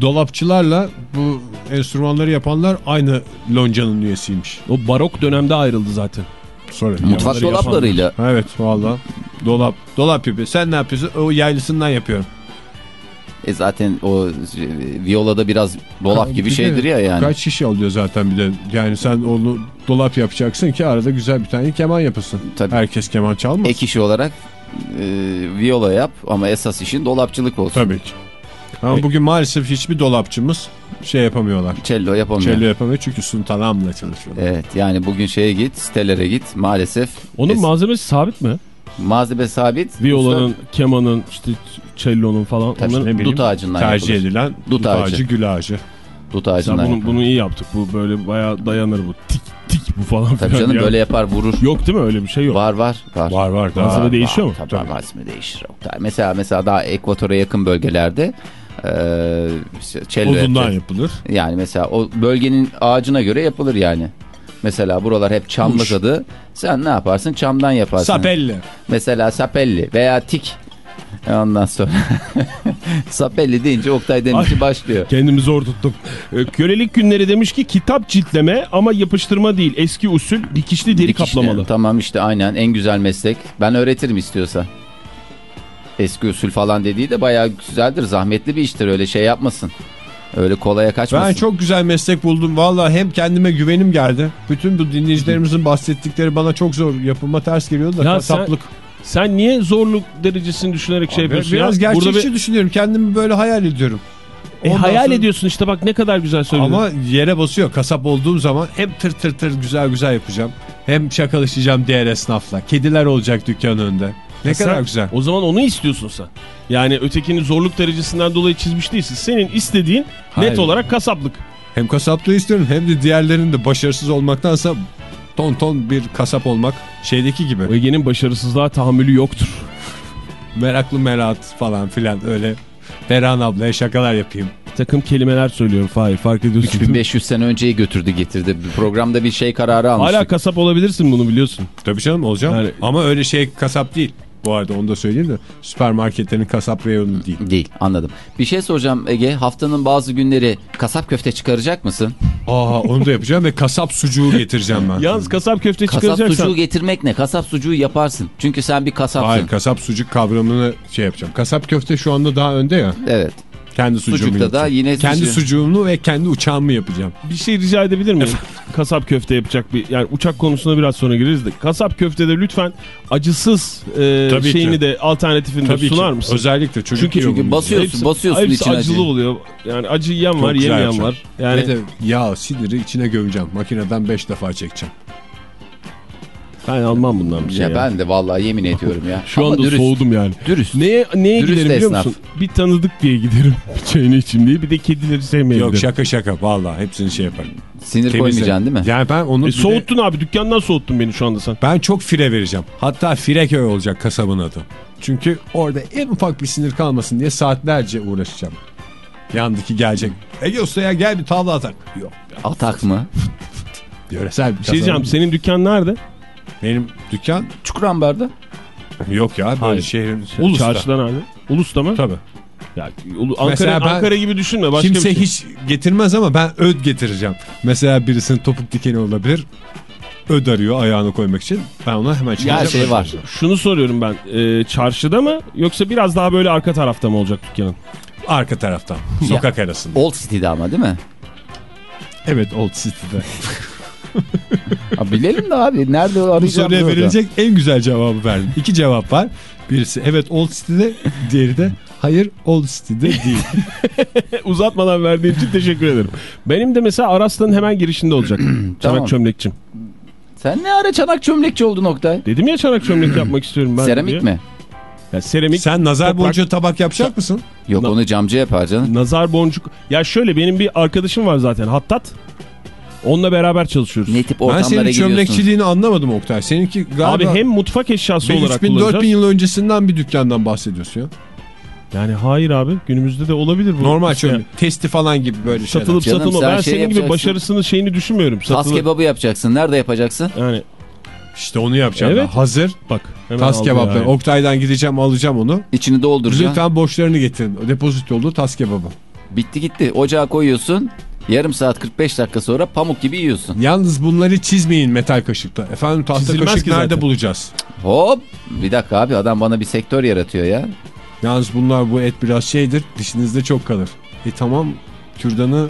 dolapçılarla bu enstrümanları yapanlar aynı loncanın üyesiymiş. O barok dönemde ayrıldı zaten. Sonra Mutfak dolaplarıyla. Evet valla. Dolap. Dolap yapıyor. Sen ne yapıyorsun? O yaylısından yapıyorum. E zaten o e, violada biraz dolap gibi Bir de şeydir ya yani. Kaç kişi alıyor zaten bir de. Yani sen onu dolap yapacaksın ki arada güzel bir tane keman yapasın. Tabii. Herkes keman çalmaz. Ek işi olarak e, viola yap ama esas işin dolapçılık olsun. Tabii ki. Ama bugün maalesef hiçbir dolapçımız şey yapamıyorlar. Cello yapamıyor. Cello yapamıyor çünkü suntalamla çalışıyor. Evet yani bugün şeye git sitelere git maalesef Onun es- malzemesi sabit mi? malzeme sabit. Violanın, kemanın, işte cello'nun falan. Tabii, Onların Ne bileyim, dut ağacından tercih yapılır. edilen Dut dut, ağacı. ağacı, gül ağacı. Dut ağacından bunu, yapılır. bunu iyi yaptık. Bu böyle bayağı dayanır bu. Tik tik bu falan Tabii canım ya. böyle yapar vurur. Yok değil mi öyle bir şey yok. Var var var. Var var. Malzeme değişiyor mu? Tabii, Tabii. malzeme değişir. Mesela mesela daha ekvatora yakın bölgelerde e, Odundan yapılır. Yani mesela o bölgenin ağacına göre yapılır yani. Mesela buralar hep çamlıkadı. Sen ne yaparsın? Çamdan yaparsın. Sapelle. Mesela sapelli veya tik. E Ondan sonra sapelli deyince Oktay Demirci başlıyor. Kendimi zor tuttum. Ee, kölelik günleri demiş ki kitap ciltleme ama yapıştırma değil. Eski usul dikişli deri Dikişli. kaplamalı. Tamam işte aynen en güzel meslek. Ben öğretirim istiyorsa. Eski usul falan dediği de bayağı güzeldir. Zahmetli bir iştir öyle şey yapmasın. Öyle kolaya kaçmasın. Ben çok güzel meslek buldum. Valla hem kendime güvenim geldi. Bütün bu dinleyicilerimizin bahsettikleri bana çok zor yapıma ters geliyordu da Ya kasaplık. Sen niye zorluk derecesini düşünerek şey yapıyorsun Biraz ya? Burada gerçekçi bir- düşünüyorum. Kendimi böyle hayal ediyorum. E, Ondan hayal sonra- ediyorsun işte bak ne kadar güzel söyledin. Ama yere basıyor. Kasap olduğum zaman hem tır tır tır güzel güzel yapacağım. Hem şakalaşacağım diğer esnafla. Kediler olacak dükkanın önünde. Ne Sen- kadar güzel. O zaman onu istiyorsun sen. Yani ötekinin zorluk derecesinden dolayı çizmiş değilsin. Senin istediğin Hayır. net olarak kasaplık. Hem kasaplığı istiyorum hem de diğerlerinin de başarısız olmaktansa ton ton bir kasap olmak şeydeki gibi. Ege'nin başarısızlığa tahammülü yoktur. Meraklı merat falan filan öyle. Ferhan ablaya şakalar yapayım. Bir takım kelimeler söylüyorum Fahir fark ediyorsun. 3500 sene önceyi götürdü getirdi. Bir Programda bir şey kararı almıştık. Hala kasap olabilirsin bunu biliyorsun. Tabii canım olacağım. Yani- Ama öyle şey kasap değil. Bu arada onu da söyleyeyim de süpermarketlerin kasap reyonu değil. Değil anladım. Bir şey soracağım Ege. Haftanın bazı günleri kasap köfte çıkaracak mısın? Aa onu da yapacağım ve kasap sucuğu getireceğim ben. Yalnız kasap köfte Kasap çıkaracaksan. sucuğu getirmek ne? Kasap sucuğu yaparsın. Çünkü sen bir kasapsın. Hayır kasap sucuk kavramını şey yapacağım. Kasap köfte şu anda daha önde ya. Evet. Kendi sucuğumu Sucukta da yine Kendi sucuğu- sucuğumu ve kendi uçağımı yapacağım. Bir şey rica edebilir miyim? kasap köfte yapacak bir yani uçak konusuna biraz sonra gireriz de kasap köftede lütfen acısız e, Tabii şeyini ki. de alternatifini de Tabii sunar ki. mısın? Özellikle çocuk Çünkü- yiyor çünkü bunu. basıyorsun, Hepsi- basıyorsun hepsi içine acılı acı. oluyor. Yani acı yiyen Çok var, güzel yemeyen var. Yani Ve de yağ siniri içine gömeceğim. Makineden 5 defa çekeceğim. Ben almam bundan bir şey. Ya ya. ben de vallahi yemin ediyorum ya. Şu Ama anda dürüst. soğudum yani. Dürüst. Neye, neye Dürüst giderim biliyor esnaf. musun? Bir tanıdık diye giderim. Çayını içeyim diye. Bir de kedileri sevmeye Yok giderim. şaka şaka vallahi hepsini şey yaparım. Sinir Temizle. koymayacaksın değil mi? Yani ben onu E, bir de- soğuttun abi. Dükkandan soğuttun beni şu anda sen. ben çok fire vereceğim. Hatta Fireköy olacak kasabın adı. Çünkü orada en ufak bir sinir kalmasın diye saatlerce uğraşacağım. Yandaki gelecek. Ege Usta'ya gel bir tavla atak. Yok. Atak mı? Yöresel bir Bir şey diyeceğim. Senin dükkan nerede? Benim dükkan Çukurambar'da. yok ya böyle Hayır. şehrin Ulus'ta. Çarşıda nerede? Ulus'ta mı? Tabii. Ya, Ankara, Mesela ben- Ankara gibi düşünme. Başka Kimse şey. hiç getirmez ama ben öd getireceğim. Mesela birisinin topuk dikeni olabilir. Öd arıyor ayağını koymak için. Ben ona hemen çıkacağım. Her şey var. Şunu soruyorum ben. Ee, çarşıda mı yoksa biraz daha böyle arka tarafta mı olacak dükkanın? Arka taraftan. Sokak arasında. Old City'de ama değil mi? Evet Old City'de. Ha, bilelim de abi. Nerede Bu arayacağım? soruya orada. verilecek en güzel cevabı verdim. İki cevap var. Birisi evet Old City'de, diğeri de hayır Old City'de değil. Uzatmadan verdiğin için teşekkür ederim. Benim de mesela Aras'tan hemen girişinde olacak. Tamam. Çanak çömlekçim. Sen ne ara çanak çömlekçi oldun Oktay? Dedim ya çanak çömlek yapmak istiyorum ben. Seramik diye. mi? Ya seramik. Sen nazar Toprak. boncuğu tabak yapacak mısın? Yok Na- onu camcı yapar canım. Nazar boncuk. Ya şöyle benim bir arkadaşım var zaten Hattat. Onunla beraber çalışıyoruz. Ne tip Ben ortamlara senin giriyorsun? çömlekçiliğini anlamadım Oktay. Seninki galiba Abi hem mutfak eşyası olarak 3000-4000 kullanacağız. yıl öncesinden bir dükkandan bahsediyorsun ya. Yani hayır abi günümüzde de olabilir bu. Normal İşte çömlek. Testi falan gibi böyle şeyler. Satılıp Canım satılma. Ben şey senin gibi başarısını şeyini düşünmüyorum. Tas kebabı yapacaksın. Nerede yapacaksın? Yani İşte onu yapacağım. Evet. ben. Hazır. bak. hemen Tas kebapları. yani. Oktay'dan gideceğim alacağım onu. İçini dolduracaksın. Lütfen borçlarını getirin. O depozito oldu tas kebabı. Bitti gitti. Ocağa koyuyorsun. Yarım saat 45 dakika sonra pamuk gibi yiyorsun. Yalnız bunları çizmeyin metal kaşıkta. Efendim tahta Çizilmez kaşık nerede zaten. bulacağız? Hop. Bir dakika abi adam bana bir sektör yaratıyor ya. Yalnız bunlar bu et biraz şeydir. Dişinizde çok kalır. E tamam kürdanı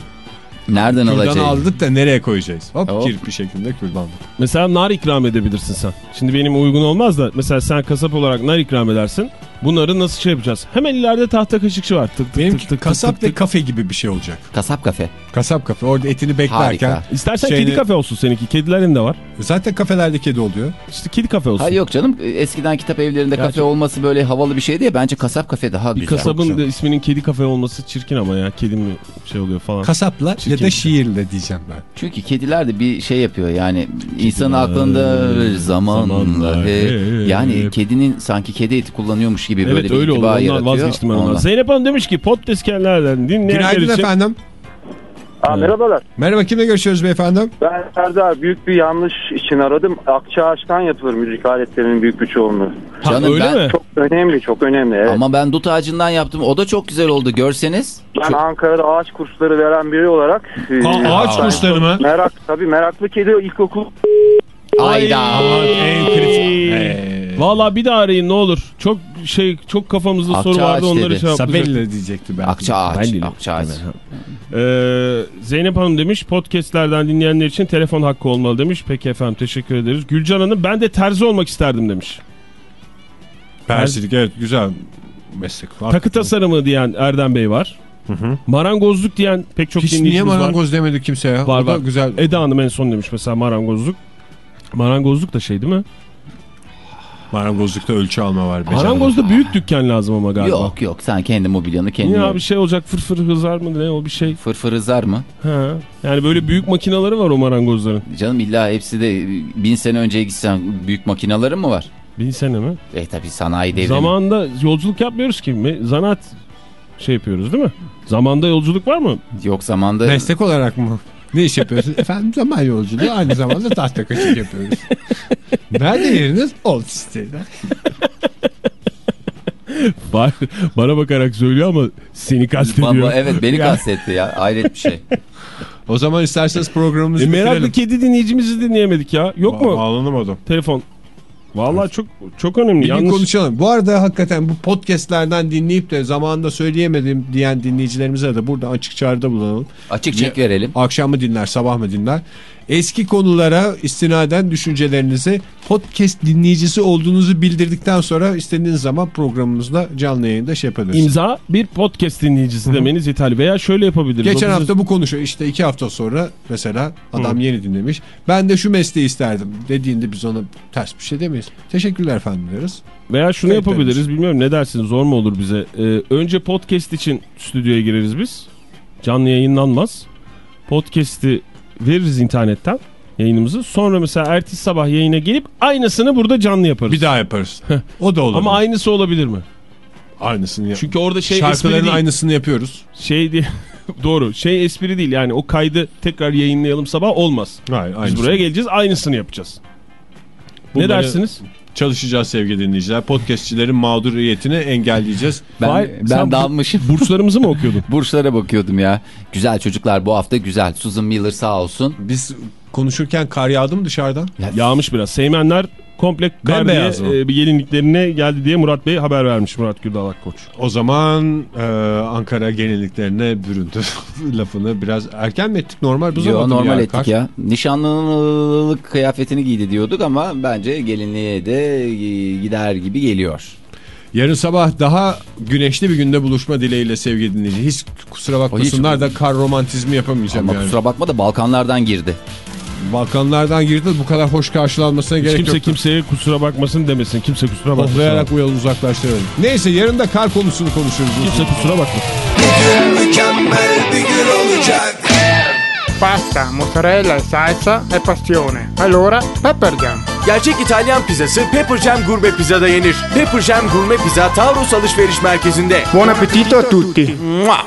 Nereden kürdanı alacağız? aldık da nereye koyacağız? Hop, Hop. kirpi şeklinde kürdan. Mesela nar ikram edebilirsin sen. Şimdi benim uygun olmaz da mesela sen kasap olarak nar ikram edersin. Bunları nasıl şey yapacağız? Hemen ileride tahta kaşıkçı var. Tık tık Benimki tık tık kasap tık ve tık. kafe gibi bir şey olacak. Kasap kafe. Kasap kafe. Orada etini beklerken. Harika. İstersen Şeyini- kedi kafe olsun seninki. Kedilerin de var. Zaten kafelerde kedi oluyor. İşte kedi kafe olsun. Ha yok canım eskiden kitap evlerinde kafe Gerçi- olması böyle havalı bir şeydi ya bence kasap kafe daha bir güzel. kasabın güzel. da isminin kedi kafe olması çirkin ama ya. Kedi mi şey oluyor falan. Kasapla ya Çirkin da bir şey. şiirle diyeceğim ben. Çünkü kediler de bir şey yapıyor yani insanın aklında zamanla zamanla he, hep. yani kedinin sanki kedi eti kullanıyormuş gibi böyle evet bir öyle oldu. Ondan yaratıyor. vazgeçtim ben ondan. Zeynep Hanım demiş ki podcastlerden dinleyenler Günaydın için. efendim. Aa, merhabalar. Merhaba kimle görüşüyoruz beyefendi? Ben Serdar büyük bir yanlış için aradım. Akçaağaç'tan yapılır müzik aletlerinin büyük bir çoğunluğu. Ha, Canım öyle ben- mi? Çok önemli, çok önemli. Evet. Ama ben dut ağacından yaptım. O da çok güzel oldu görseniz. ben Ankara'da ağaç kursları veren biri olarak e, Aa, ağaç ben- kursları mı? Merak tabii meraklı kedi ilkokul Ayda. Aman en kritik. Ee, Valla bir daha arayın ne olur. Çok şey çok kafamızda soru Akça vardı ağaç onları dedi. şey yapacak. Sabella diyecekti belki. Akça ağaç. Ben değilim. Akça ağaç. Ee, Zeynep Hanım demiş podcastlerden dinleyenler için telefon hakkı olmalı demiş. Peki efendim teşekkür ederiz. Gülcan Hanım ben de terzi olmak isterdim demiş. Persilik evet güzel meslek. Takı tasarımı diyen Erdem Bey var. Marangozluk diyen pek çok Hiç niye dinleyicimiz var. marangoz demedi kimse ya? Var o da var. güzel. Eda Hanım en son demiş mesela marangozluk. Marangozluk da şey değil mi? Marangozlukta ölçü alma var. becerdim. Marangozda büyük dükkan lazım ama galiba. Yok yok sen kendi mobilyanı kendin yap. abi şey olacak fırfır hızar mı ne o bir şey. Fırfır hızar mı? Ha. Yani böyle büyük makinaları var o marangozların. Canım illa hepsi de bin sene önceye gitsen büyük makinaların mı var? Bin sene mi? E tabi sanayi devrimi. Zamanında yolculuk yapmıyoruz ki. mi? Zanaat şey yapıyoruz değil mi? Zamanda yolculuk var mı? Yok zamanda Meslek olarak mı? Ne iş yapıyorsun? Efendim zaman yolculuğu aynı zamanda tahta kaşık yapıyoruz. Nerede yeriniz? Old City'de. Bana bakarak söylüyor ama seni kastediyor. Baba, evet beni Yani- kastetti ya. Hayret bir şey. O zaman isterseniz programımızı E, meraklı kedi dinleyicimizi dinleyemedik ya. Yok mu? Bağlanamadım. Telefon. Vallahi çok çok önemli. Bir Yalnız konuşalım. Bu arada hakikaten bu podcastlerden dinleyip de zamanında söyleyemedim diyen dinleyicilerimize de burada açık çağrıda bulunalım. Açık çek verelim. Akşam mı dinler, sabah mı dinler? Eski konulara istinaden düşüncelerinizi podcast dinleyicisi olduğunuzu bildirdikten sonra istediğiniz zaman programımızda canlı yayında şey yapabilirsiniz. imza bir podcast dinleyicisi demeniz yeterli. Veya şöyle yapabiliriz. Geçen hafta bu konuşuyor. İşte iki hafta sonra mesela adam yeni dinlemiş. Ben de şu mesleği isterdim dediğinde biz ona ters bir şey demeyiz. Teşekkürler efendim deriz. Veya şunu Kayıt yapabiliriz. vermiş. Bilmiyorum ne dersiniz zor mu olur bize. Ee, önce podcast için stüdyoya gireriz biz. Canlı yayınlanmaz. Podcast'i veririz internetten yayınımızı. Sonra mesela ertesi sabah yayına gelip aynısını burada canlı yaparız. Bir daha yaparız. o da olur. Ama aynısı olabilir mi? aynısını yap. Çünkü orada şey Şarkıların aynısını yapıyoruz. Şey diye doğru. Şey espri değil. Yani o kaydı tekrar yayınlayalım sabah olmaz. Hayır, Biz buraya geleceğiz aynısını yapacağız. ne Bunları- dersiniz? Çalışacağız sevgili dinleyiciler. Podcastçilerin mağduriyetini engelleyeceğiz. Ben, Vay, ben dalmışım. Burslarımızı mı okuyordun? Burçlara bakıyordum ya. Güzel çocuklar bu hafta güzel. Susan Miller sağ olsun. Biz konuşurken kar yağdı mı dışarıdan? Yağmış biraz. Seymenler komple kar diye, e, bir gelinliklerine geldi diye Murat Bey haber vermiş Murat Gürdal Akkoç. O zaman e, Ankara gelinliklerine büründü lafını biraz erken mi ettik? Normal bu Yo, zaman normal ettik ya. Nişanlılık kıyafetini giydi diyorduk ama bence gelinliğe de gider gibi geliyor. Yarın sabah daha güneşli bir günde buluşma dileğiyle sevgili dinleyici. Hiç kusura bakmasınlar da kar romantizmi yapamayacağım Ama yani. kusura bakma da Balkanlardan girdi. Balkanlardan girdi bu kadar hoş karşılanmasına Hiç gerek kimse yok. kimseye kusura bakmasın demesin. Kimse kusura bakmasın. Toplayarak uyalım uzaklaştıralım. Neyse yarın da kar konusunu konuşuruz. Kimse kusura bakmasın. Mükemmel bir gün olacak. Pasta, mozzarella salsa e passione. Allora, pepper jam. Gerçek İtalyan pizzası Pepper Jam Gurme Pizza'da yenir. Pepper Jam Gurme Pizza Taurus Alışveriş Merkezi'nde. Buon appetito a tutti. Mua!